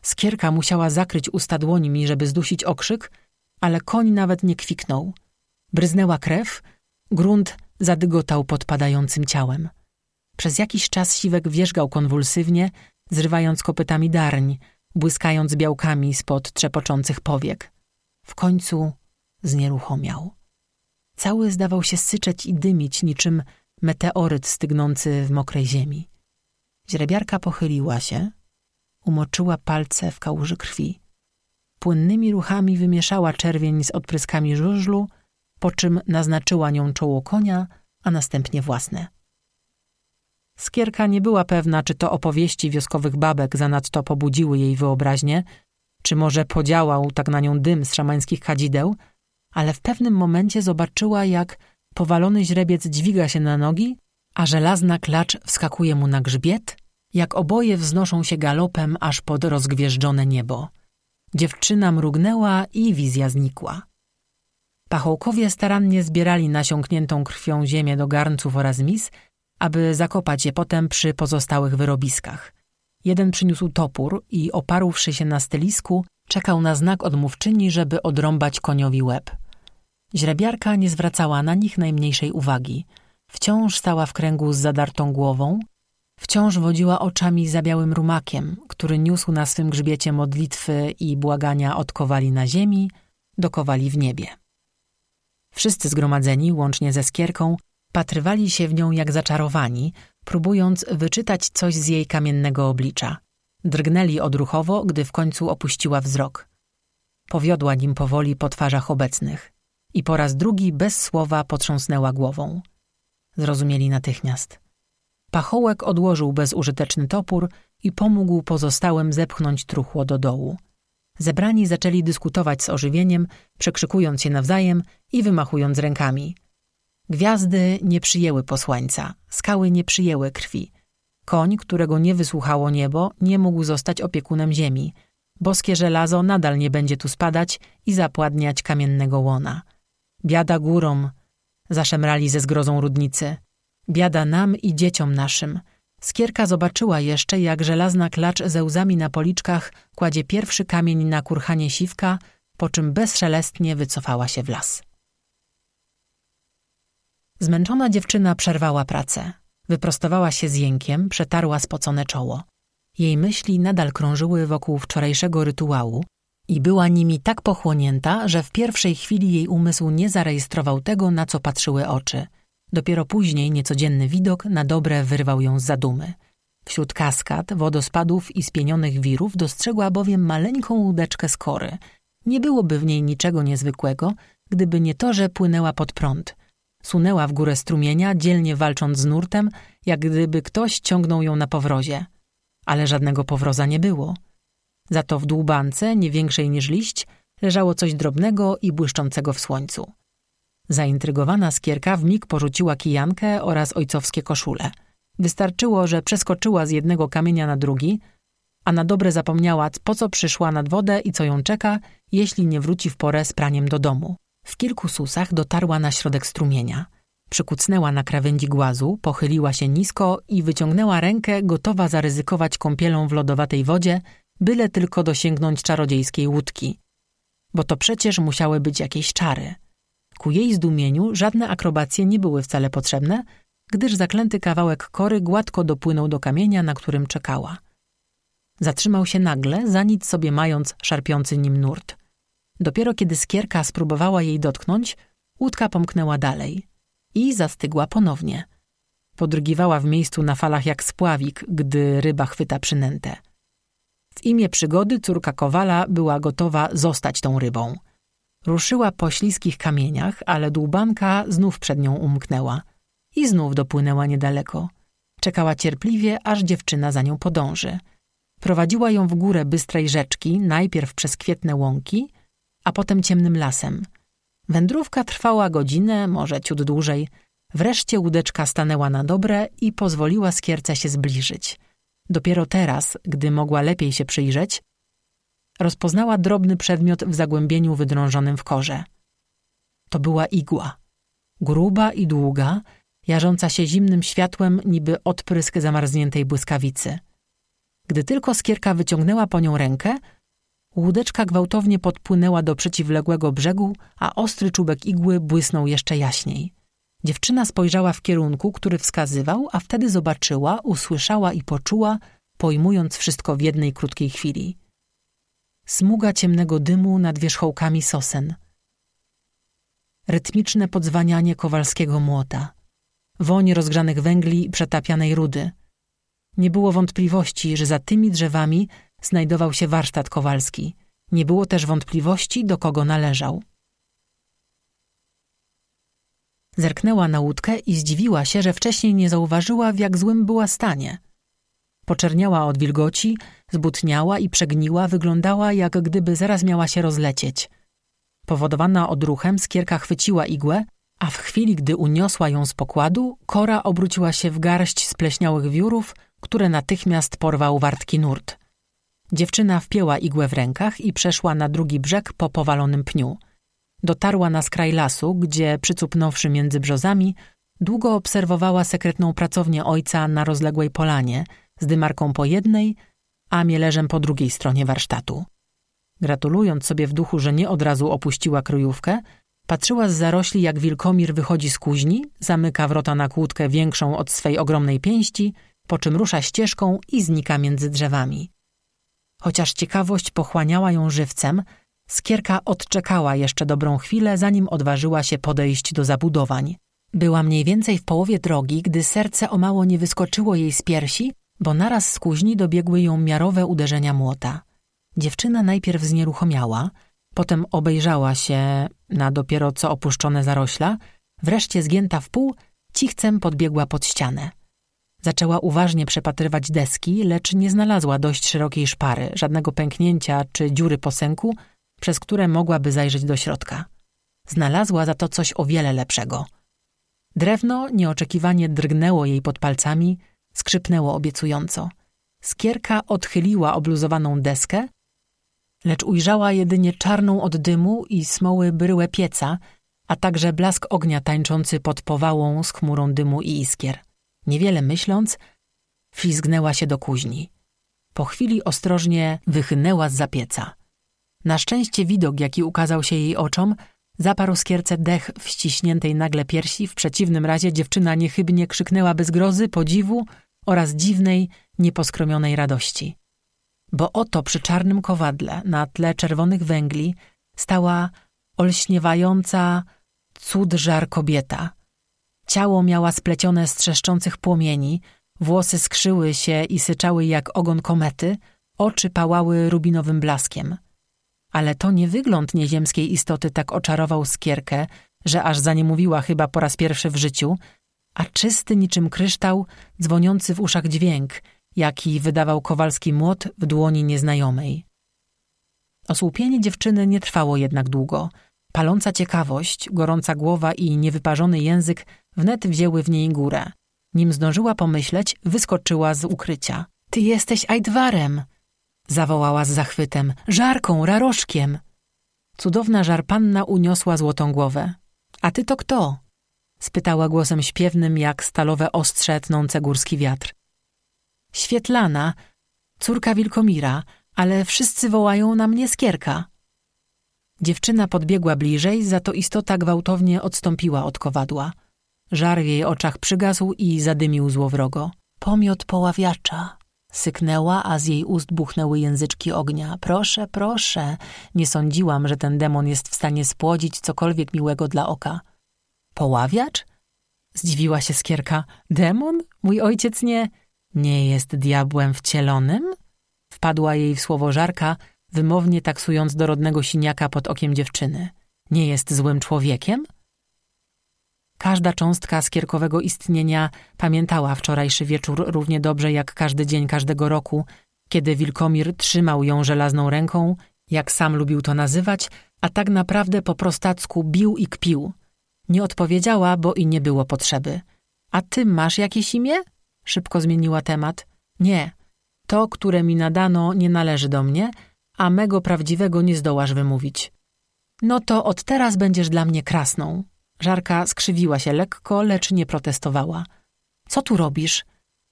Skierka musiała zakryć usta dłońmi, żeby zdusić okrzyk, ale koń nawet nie kwiknął. Bryznęła krew, grunt zadygotał pod padającym ciałem. Przez jakiś czas siwek wierzgał konwulsywnie, zrywając kopytami darń, błyskając białkami spod trzepoczących powiek. W końcu znieruchomiał. Cały zdawał się syczeć i dymić niczym meteoryt stygnący w mokrej ziemi. Źrebiarka pochyliła się, umoczyła palce w kałuży krwi. Płynnymi ruchami wymieszała czerwień z odpryskami żużlu, po czym naznaczyła nią czoło konia, a następnie własne. Skierka nie była pewna, czy to opowieści wioskowych babek zanadto pobudziły jej wyobraźnię, czy może podziałał tak na nią dym z szamańskich kadzideł, ale w pewnym momencie zobaczyła, jak powalony źrebiec dźwiga się na nogi, a żelazna klacz wskakuje mu na grzbiet, jak oboje wznoszą się galopem aż pod rozgwieżdżone niebo. Dziewczyna mrugnęła i wizja znikła. Pachołkowie starannie zbierali nasiąkniętą krwią ziemię do garnców oraz mis, aby zakopać je potem przy pozostałych wyrobiskach. Jeden przyniósł topór i oparłszy się na stylisku, czekał na znak odmówczyni, żeby odrąbać koniowi łeb. Źrebiarka nie zwracała na nich najmniejszej uwagi. Wciąż stała w kręgu z zadartą głową, wciąż wodziła oczami za białym rumakiem, który niósł na swym grzbiecie modlitwy i błagania od kowali na ziemi do kowali w niebie. Wszyscy zgromadzeni, łącznie ze skierką, patrywali się w nią jak zaczarowani, próbując wyczytać coś z jej kamiennego oblicza. Drgnęli odruchowo, gdy w końcu opuściła wzrok. Powiodła nim powoli po twarzach obecnych i po raz drugi bez słowa potrząsnęła głową. Zrozumieli natychmiast. Pachołek odłożył bezużyteczny topór i pomógł pozostałym zepchnąć truchło do dołu. Zebrani zaczęli dyskutować z ożywieniem, przekrzykując się nawzajem i wymachując rękami. Gwiazdy nie przyjęły posłańca, skały nie przyjęły krwi. Koń, którego nie wysłuchało niebo, nie mógł zostać opiekunem ziemi. Boskie żelazo nadal nie będzie tu spadać i zapładniać kamiennego łona. Biada górom, zaszemrali ze zgrozą rudnicy. Biada nam i dzieciom naszym. Skierka zobaczyła jeszcze, jak żelazna klacz ze łzami na policzkach kładzie pierwszy kamień na kurhanie siwka, po czym bezszelestnie wycofała się w las. Zmęczona dziewczyna przerwała pracę. Wyprostowała się z jękiem, przetarła spocone czoło. Jej myśli nadal krążyły wokół wczorajszego rytuału i była nimi tak pochłonięta, że w pierwszej chwili jej umysł nie zarejestrował tego, na co patrzyły oczy. Dopiero później niecodzienny widok na dobre wyrwał ją z zadumy. Wśród kaskad, wodospadów i spienionych wirów dostrzegła bowiem maleńką łódeczkę skory. Nie byłoby w niej niczego niezwykłego, gdyby nie to, że płynęła pod prąd – Sunęła w górę strumienia, dzielnie walcząc z nurtem, jak gdyby ktoś ciągnął ją na powrozie. Ale żadnego powroza nie było. Za to w dłubance, nie większej niż liść, leżało coś drobnego i błyszczącego w słońcu. Zaintrygowana skierka wmig porzuciła kijankę oraz ojcowskie koszule. Wystarczyło, że przeskoczyła z jednego kamienia na drugi, a na dobre zapomniała, po co przyszła nad wodę i co ją czeka, jeśli nie wróci w porę z praniem do domu. W kilku susach dotarła na środek strumienia. Przykucnęła na krawędzi głazu, pochyliła się nisko i wyciągnęła rękę, gotowa zaryzykować kąpielą w lodowatej wodzie, byle tylko dosięgnąć czarodziejskiej łódki. Bo to przecież musiały być jakieś czary. Ku jej zdumieniu żadne akrobacje nie były wcale potrzebne, gdyż zaklęty kawałek kory gładko dopłynął do kamienia, na którym czekała. Zatrzymał się nagle, za nic sobie mając szarpiący nim nurt – Dopiero kiedy skierka spróbowała jej dotknąć, łódka pomknęła dalej i zastygła ponownie. Podrygiwała w miejscu na falach jak spławik, gdy ryba chwyta przynętę. W imię przygody córka Kowala była gotowa zostać tą rybą. Ruszyła po śliskich kamieniach, ale dłubanka znów przed nią umknęła i znów dopłynęła niedaleko. Czekała cierpliwie, aż dziewczyna za nią podąży. Prowadziła ją w górę bystrej rzeczki, najpierw przez kwietne łąki, a potem ciemnym lasem. Wędrówka trwała godzinę, może ciut dłużej. Wreszcie łódeczka stanęła na dobre i pozwoliła skierce się zbliżyć. Dopiero teraz, gdy mogła lepiej się przyjrzeć, rozpoznała drobny przedmiot w zagłębieniu wydrążonym w korze. To była igła. Gruba i długa, jarząca się zimnym światłem niby odprysk zamarzniętej błyskawicy. Gdy tylko skierka wyciągnęła po nią rękę, łódeczka gwałtownie podpłynęła do przeciwległego brzegu, a ostry czubek igły błysnął jeszcze jaśniej. Dziewczyna spojrzała w kierunku, który wskazywał, a wtedy zobaczyła, usłyszała i poczuła, pojmując wszystko w jednej krótkiej chwili. Smuga ciemnego dymu nad wierzchołkami sosen. Rytmiczne podzwanianie kowalskiego młota. Woń rozgrzanych węgli i przetapianej rudy. Nie było wątpliwości, że za tymi drzewami znajdował się warsztat kowalski. Nie było też wątpliwości, do kogo należał. Zerknęła na łódkę i zdziwiła się, że wcześniej nie zauważyła, w jak złym była stanie. Poczerniała od wilgoci, zbutniała i przegniła, wyglądała, jak gdyby zaraz miała się rozlecieć. Powodowana odruchem, skierka chwyciła igłę, a w chwili, gdy uniosła ją z pokładu, kora obróciła się w garść spleśniałych wiórów, które natychmiast porwał wartki nurt. Dziewczyna wpięła igłę w rękach i przeszła na drugi brzeg po powalonym pniu. Dotarła na skraj lasu, gdzie, przycupnąwszy między brzozami, długo obserwowała sekretną pracownię ojca na rozległej polanie, z dymarką po jednej, a mielerzem po drugiej stronie warsztatu. Gratulując sobie w duchu, że nie od razu opuściła kryjówkę, patrzyła z zarośli, jak Wilkomir wychodzi z kuźni, zamyka wrota na kłódkę większą od swej ogromnej pięści, po czym rusza ścieżką i znika między drzewami. Chociaż ciekawość pochłaniała ją żywcem, Skierka odczekała jeszcze dobrą chwilę, zanim odważyła się podejść do zabudowań. Była mniej więcej w połowie drogi, gdy serce o mało nie wyskoczyło jej z piersi, bo naraz z kuźni dobiegły ją miarowe uderzenia młota. Dziewczyna najpierw znieruchomiała, potem obejrzała się na dopiero co opuszczone zarośla, wreszcie zgięta w pół, cichcem podbiegła pod ścianę. Zaczęła uważnie przepatrywać deski, lecz nie znalazła dość szerokiej szpary, żadnego pęknięcia czy dziury posęku, przez które mogłaby zajrzeć do środka. Znalazła za to coś o wiele lepszego. Drewno nieoczekiwanie drgnęło jej pod palcami, skrzypnęło obiecująco. Skierka odchyliła obluzowaną deskę, lecz ujrzała jedynie czarną od dymu i smoły bryłę pieca, a także blask ognia tańczący pod powałą z chmurą dymu i iskier. Niewiele myśląc, wślizgnęła się do kuźni. Po chwili ostrożnie wychynęła z zapieca. Na szczęście widok, jaki ukazał się jej oczom, zaparł skierce dech w ściśniętej nagle piersi, w przeciwnym razie dziewczyna niechybnie krzyknęłaby z grozy, podziwu oraz dziwnej, nieposkromionej radości. Bo oto przy czarnym kowadle, na tle czerwonych węgli, stała olśniewająca cud żar kobieta. Ciało miała splecione z trzeszczących płomieni, włosy skrzyły się i syczały jak ogon komety, oczy pałały rubinowym blaskiem ale to nie wygląd nieziemskiej istoty tak oczarował skierkę, że aż zaniemówiła chyba po raz pierwszy w życiu, a czysty niczym kryształ, dzwoniący w uszach dźwięk, jaki wydawał kowalski młot w dłoni nieznajomej. Osłupienie dziewczyny nie trwało jednak długo. Paląca ciekawość, gorąca głowa i niewyparzony język wnet wzięły w niej górę. Nim zdążyła pomyśleć, wyskoczyła z ukrycia. – Ty jesteś Ajdwarem! zawołała z zachwytem. Żarką, raroszkiem! Cudowna żarpanna uniosła złotą głowę. A ty to kto? spytała głosem śpiewnym jak stalowe ostrze tnące górski wiatr. Świetlana, córka Wilkomira, ale wszyscy wołają na mnie skierka. Dziewczyna podbiegła bliżej, za to istota gwałtownie odstąpiła od kowadła. Żar w jej oczach przygasł i zadymił złowrogo. Pomiot poławiacza, Syknęła, a z jej ust buchnęły języczki ognia. Proszę, proszę, nie sądziłam, że ten demon jest w stanie spłodzić cokolwiek miłego dla oka. Poławiacz? Zdziwiła się skierka. Demon? Mój ojciec nie... Nie jest diabłem wcielonym? Wpadła jej w słowo żarka, wymownie taksując dorodnego siniaka pod okiem dziewczyny. Nie jest złym człowiekiem? Każda cząstka skierkowego istnienia pamiętała wczorajszy wieczór równie dobrze jak każdy dzień każdego roku, kiedy Wilkomir trzymał ją żelazną ręką, jak sam lubił to nazywać, a tak naprawdę po prostacku bił i kpił. Nie odpowiedziała, bo i nie było potrzeby. A ty masz jakieś imię? Szybko zmieniła temat. Nie. To, które mi nadano, nie należy do mnie, a mego prawdziwego nie zdołasz wymówić. No to od teraz będziesz dla mnie krasną. Żarka skrzywiła się lekko, lecz nie protestowała. Co tu robisz?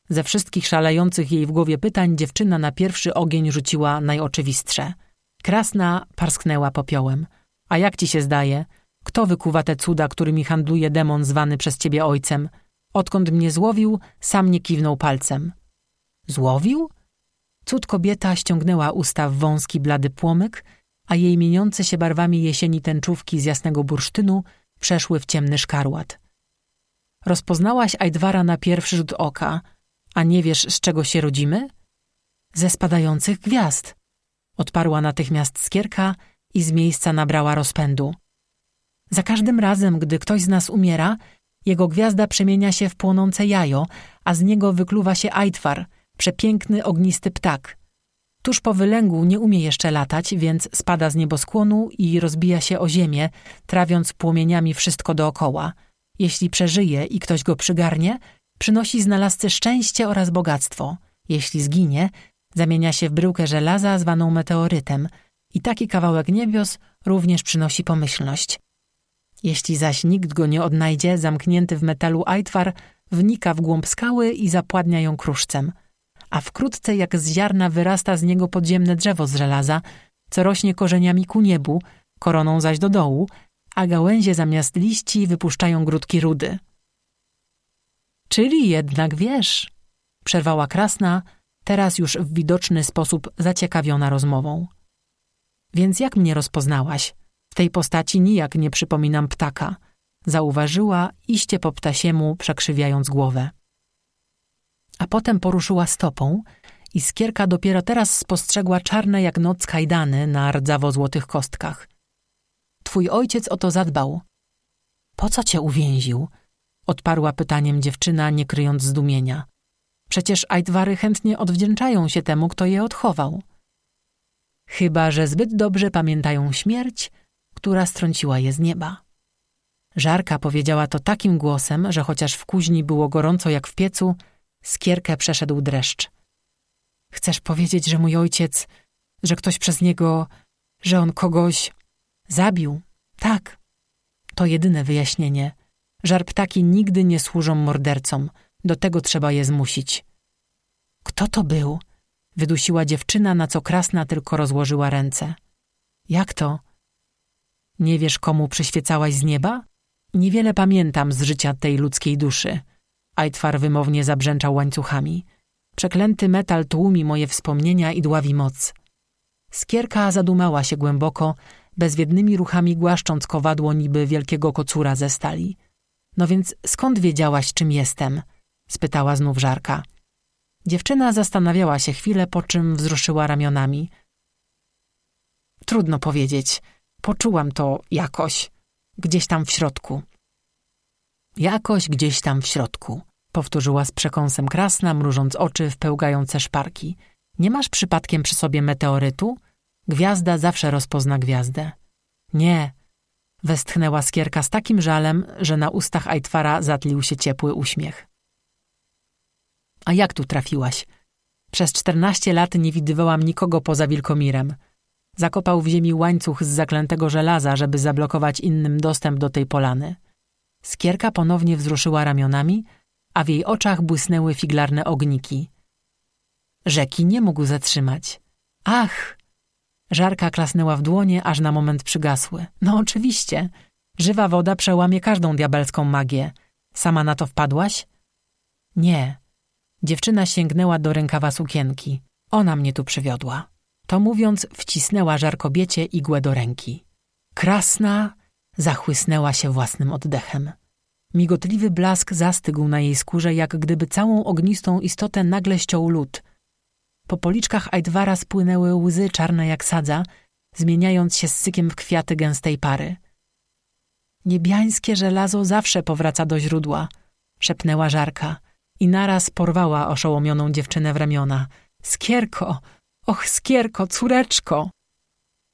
Ze wszystkich szalejących jej w głowie pytań dziewczyna na pierwszy ogień rzuciła najoczywistsze. Krasna parsknęła popiołem. A jak ci się zdaje? Kto wykuwa te cuda, którymi handluje demon zwany przez ciebie ojcem? Odkąd mnie złowił, sam nie kiwnął palcem. Złowił? Cud kobieta ściągnęła usta w wąski blady płomyk, a jej mieniące się barwami jesieni tęczówki z jasnego bursztynu przeszły w ciemny szkarłat. Rozpoznałaś Ajdwara na pierwszy rzut oka, a nie wiesz, z czego się rodzimy? Ze spadających gwiazd. Odparła natychmiast skierka i z miejsca nabrała rozpędu. Za każdym razem, gdy ktoś z nas umiera, jego gwiazda przemienia się w płonące jajo, a z niego wykluwa się Ajdwar, przepiękny, ognisty ptak. Tuż po wylęgu nie umie jeszcze latać, więc spada z nieboskłonu i rozbija się o ziemię, trawiąc płomieniami wszystko dookoła. Jeśli przeżyje i ktoś go przygarnie, przynosi znalazcy szczęście oraz bogactwo. Jeśli zginie, zamienia się w bryłkę żelaza zwaną meteorytem i taki kawałek niebios również przynosi pomyślność. Jeśli zaś nikt go nie odnajdzie, zamknięty w metalu Aitwar wnika w głąb skały i zapładnia ją kruszcem. A wkrótce jak z ziarna wyrasta z niego podziemne drzewo z żelaza, co rośnie korzeniami ku niebu, koroną zaś do dołu, a gałęzie zamiast liści wypuszczają grudki rudy. Czyli jednak wiesz, przerwała Krasna, teraz już w widoczny sposób zaciekawiona rozmową. Więc jak mnie rozpoznałaś? W tej postaci nijak nie przypominam ptaka, zauważyła, iście po ptasiemu, przekrzywiając głowę. A potem poruszyła stopą i skierka dopiero teraz spostrzegła czarne jak noc kajdany na rdzawo-złotych kostkach. Twój ojciec o to zadbał. Po co cię uwięził? Odparła pytaniem dziewczyna, nie kryjąc zdumienia. Przecież Ajdwary chętnie odwdzięczają się temu, kto je odchował. Chyba, że zbyt dobrze pamiętają śmierć, która strąciła je z nieba. Żarka powiedziała to takim głosem, że chociaż w kuźni było gorąco jak w piecu, skierkę przeszedł dreszcz. Chcesz powiedzieć, że mój ojciec, że ktoś przez niego, że on kogoś zabił? Tak. To jedyne wyjaśnienie. Żar ptaki nigdy nie służą mordercom. Do tego trzeba je zmusić. Kto to był? Wydusiła dziewczyna, na co Krasna tylko rozłożyła ręce. Jak to? Nie wiesz, komu przyświecałaś z nieba? Niewiele pamiętam z życia tej ludzkiej duszy. Ajtwar wymownie zabrzęczał łańcuchami. Przeklęty metal tłumi moje wspomnienia i dławi moc. Skierka zadumała się głęboko, bezwiednymi ruchami głaszcząc kowadło niby wielkiego kocura ze stali. No więc skąd wiedziałaś, czym jestem? spytała znów żarka. Dziewczyna zastanawiała się chwilę, po czym wzruszyła ramionami. Trudno powiedzieć. Poczułam to jakoś, gdzieś tam w środku. Jakoś gdzieś tam w środku, powtórzyła z przekąsem krasna, mrużąc oczy w pełgające szparki. Nie masz przypadkiem przy sobie meteorytu? Gwiazda zawsze rozpozna gwiazdę. Nie, westchnęła skierka z takim żalem, że na ustach Aitwara zatlił się ciepły uśmiech. A jak tu trafiłaś? Przez czternaście lat nie widywałam nikogo poza Wilkomirem – Zakopał w ziemi łańcuch z zaklętego żelaza, żeby zablokować innym dostęp do tej polany. Skierka ponownie wzruszyła ramionami, a w jej oczach błysnęły figlarne ogniki. Rzeki nie mógł zatrzymać. Ach! Żarka klasnęła w dłonie, aż na moment przygasły. No oczywiście. Żywa woda przełamie każdą diabelską magię. Sama na to wpadłaś? Nie. Dziewczyna sięgnęła do rękawa sukienki. Ona mnie tu przywiodła. To mówiąc, wcisnęła żar kobiecie igłę do ręki. Krasna zachłysnęła się własnym oddechem. Migotliwy blask zastygł na jej skórze, jak gdyby całą ognistą istotę nagle ściął lód. Po policzkach Ajdwara spłynęły łzy czarne jak sadza, zmieniając się z sykiem w kwiaty gęstej pary. Niebiańskie żelazo zawsze powraca do źródła, szepnęła żarka i naraz porwała oszołomioną dziewczynę w ramiona. Skierko, Och, Skierko, córeczko!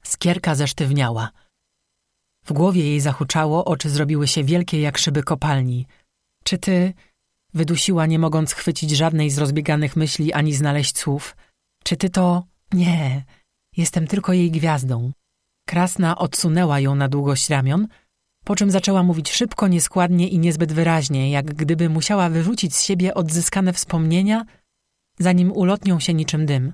Skierka zesztywniała. W głowie jej zahuczało, oczy zrobiły się wielkie jak szyby kopalni. Czy ty... Wydusiła, nie mogąc chwycić żadnej z rozbieganych myśli ani znaleźć słów. Czy ty to... Nie, jestem tylko jej gwiazdą. Krasna odsunęła ją na długość ramion, po czym zaczęła mówić szybko, nieskładnie i niezbyt wyraźnie, jak gdyby musiała wyrzucić z siebie odzyskane wspomnienia, zanim ulotnią się niczym dym.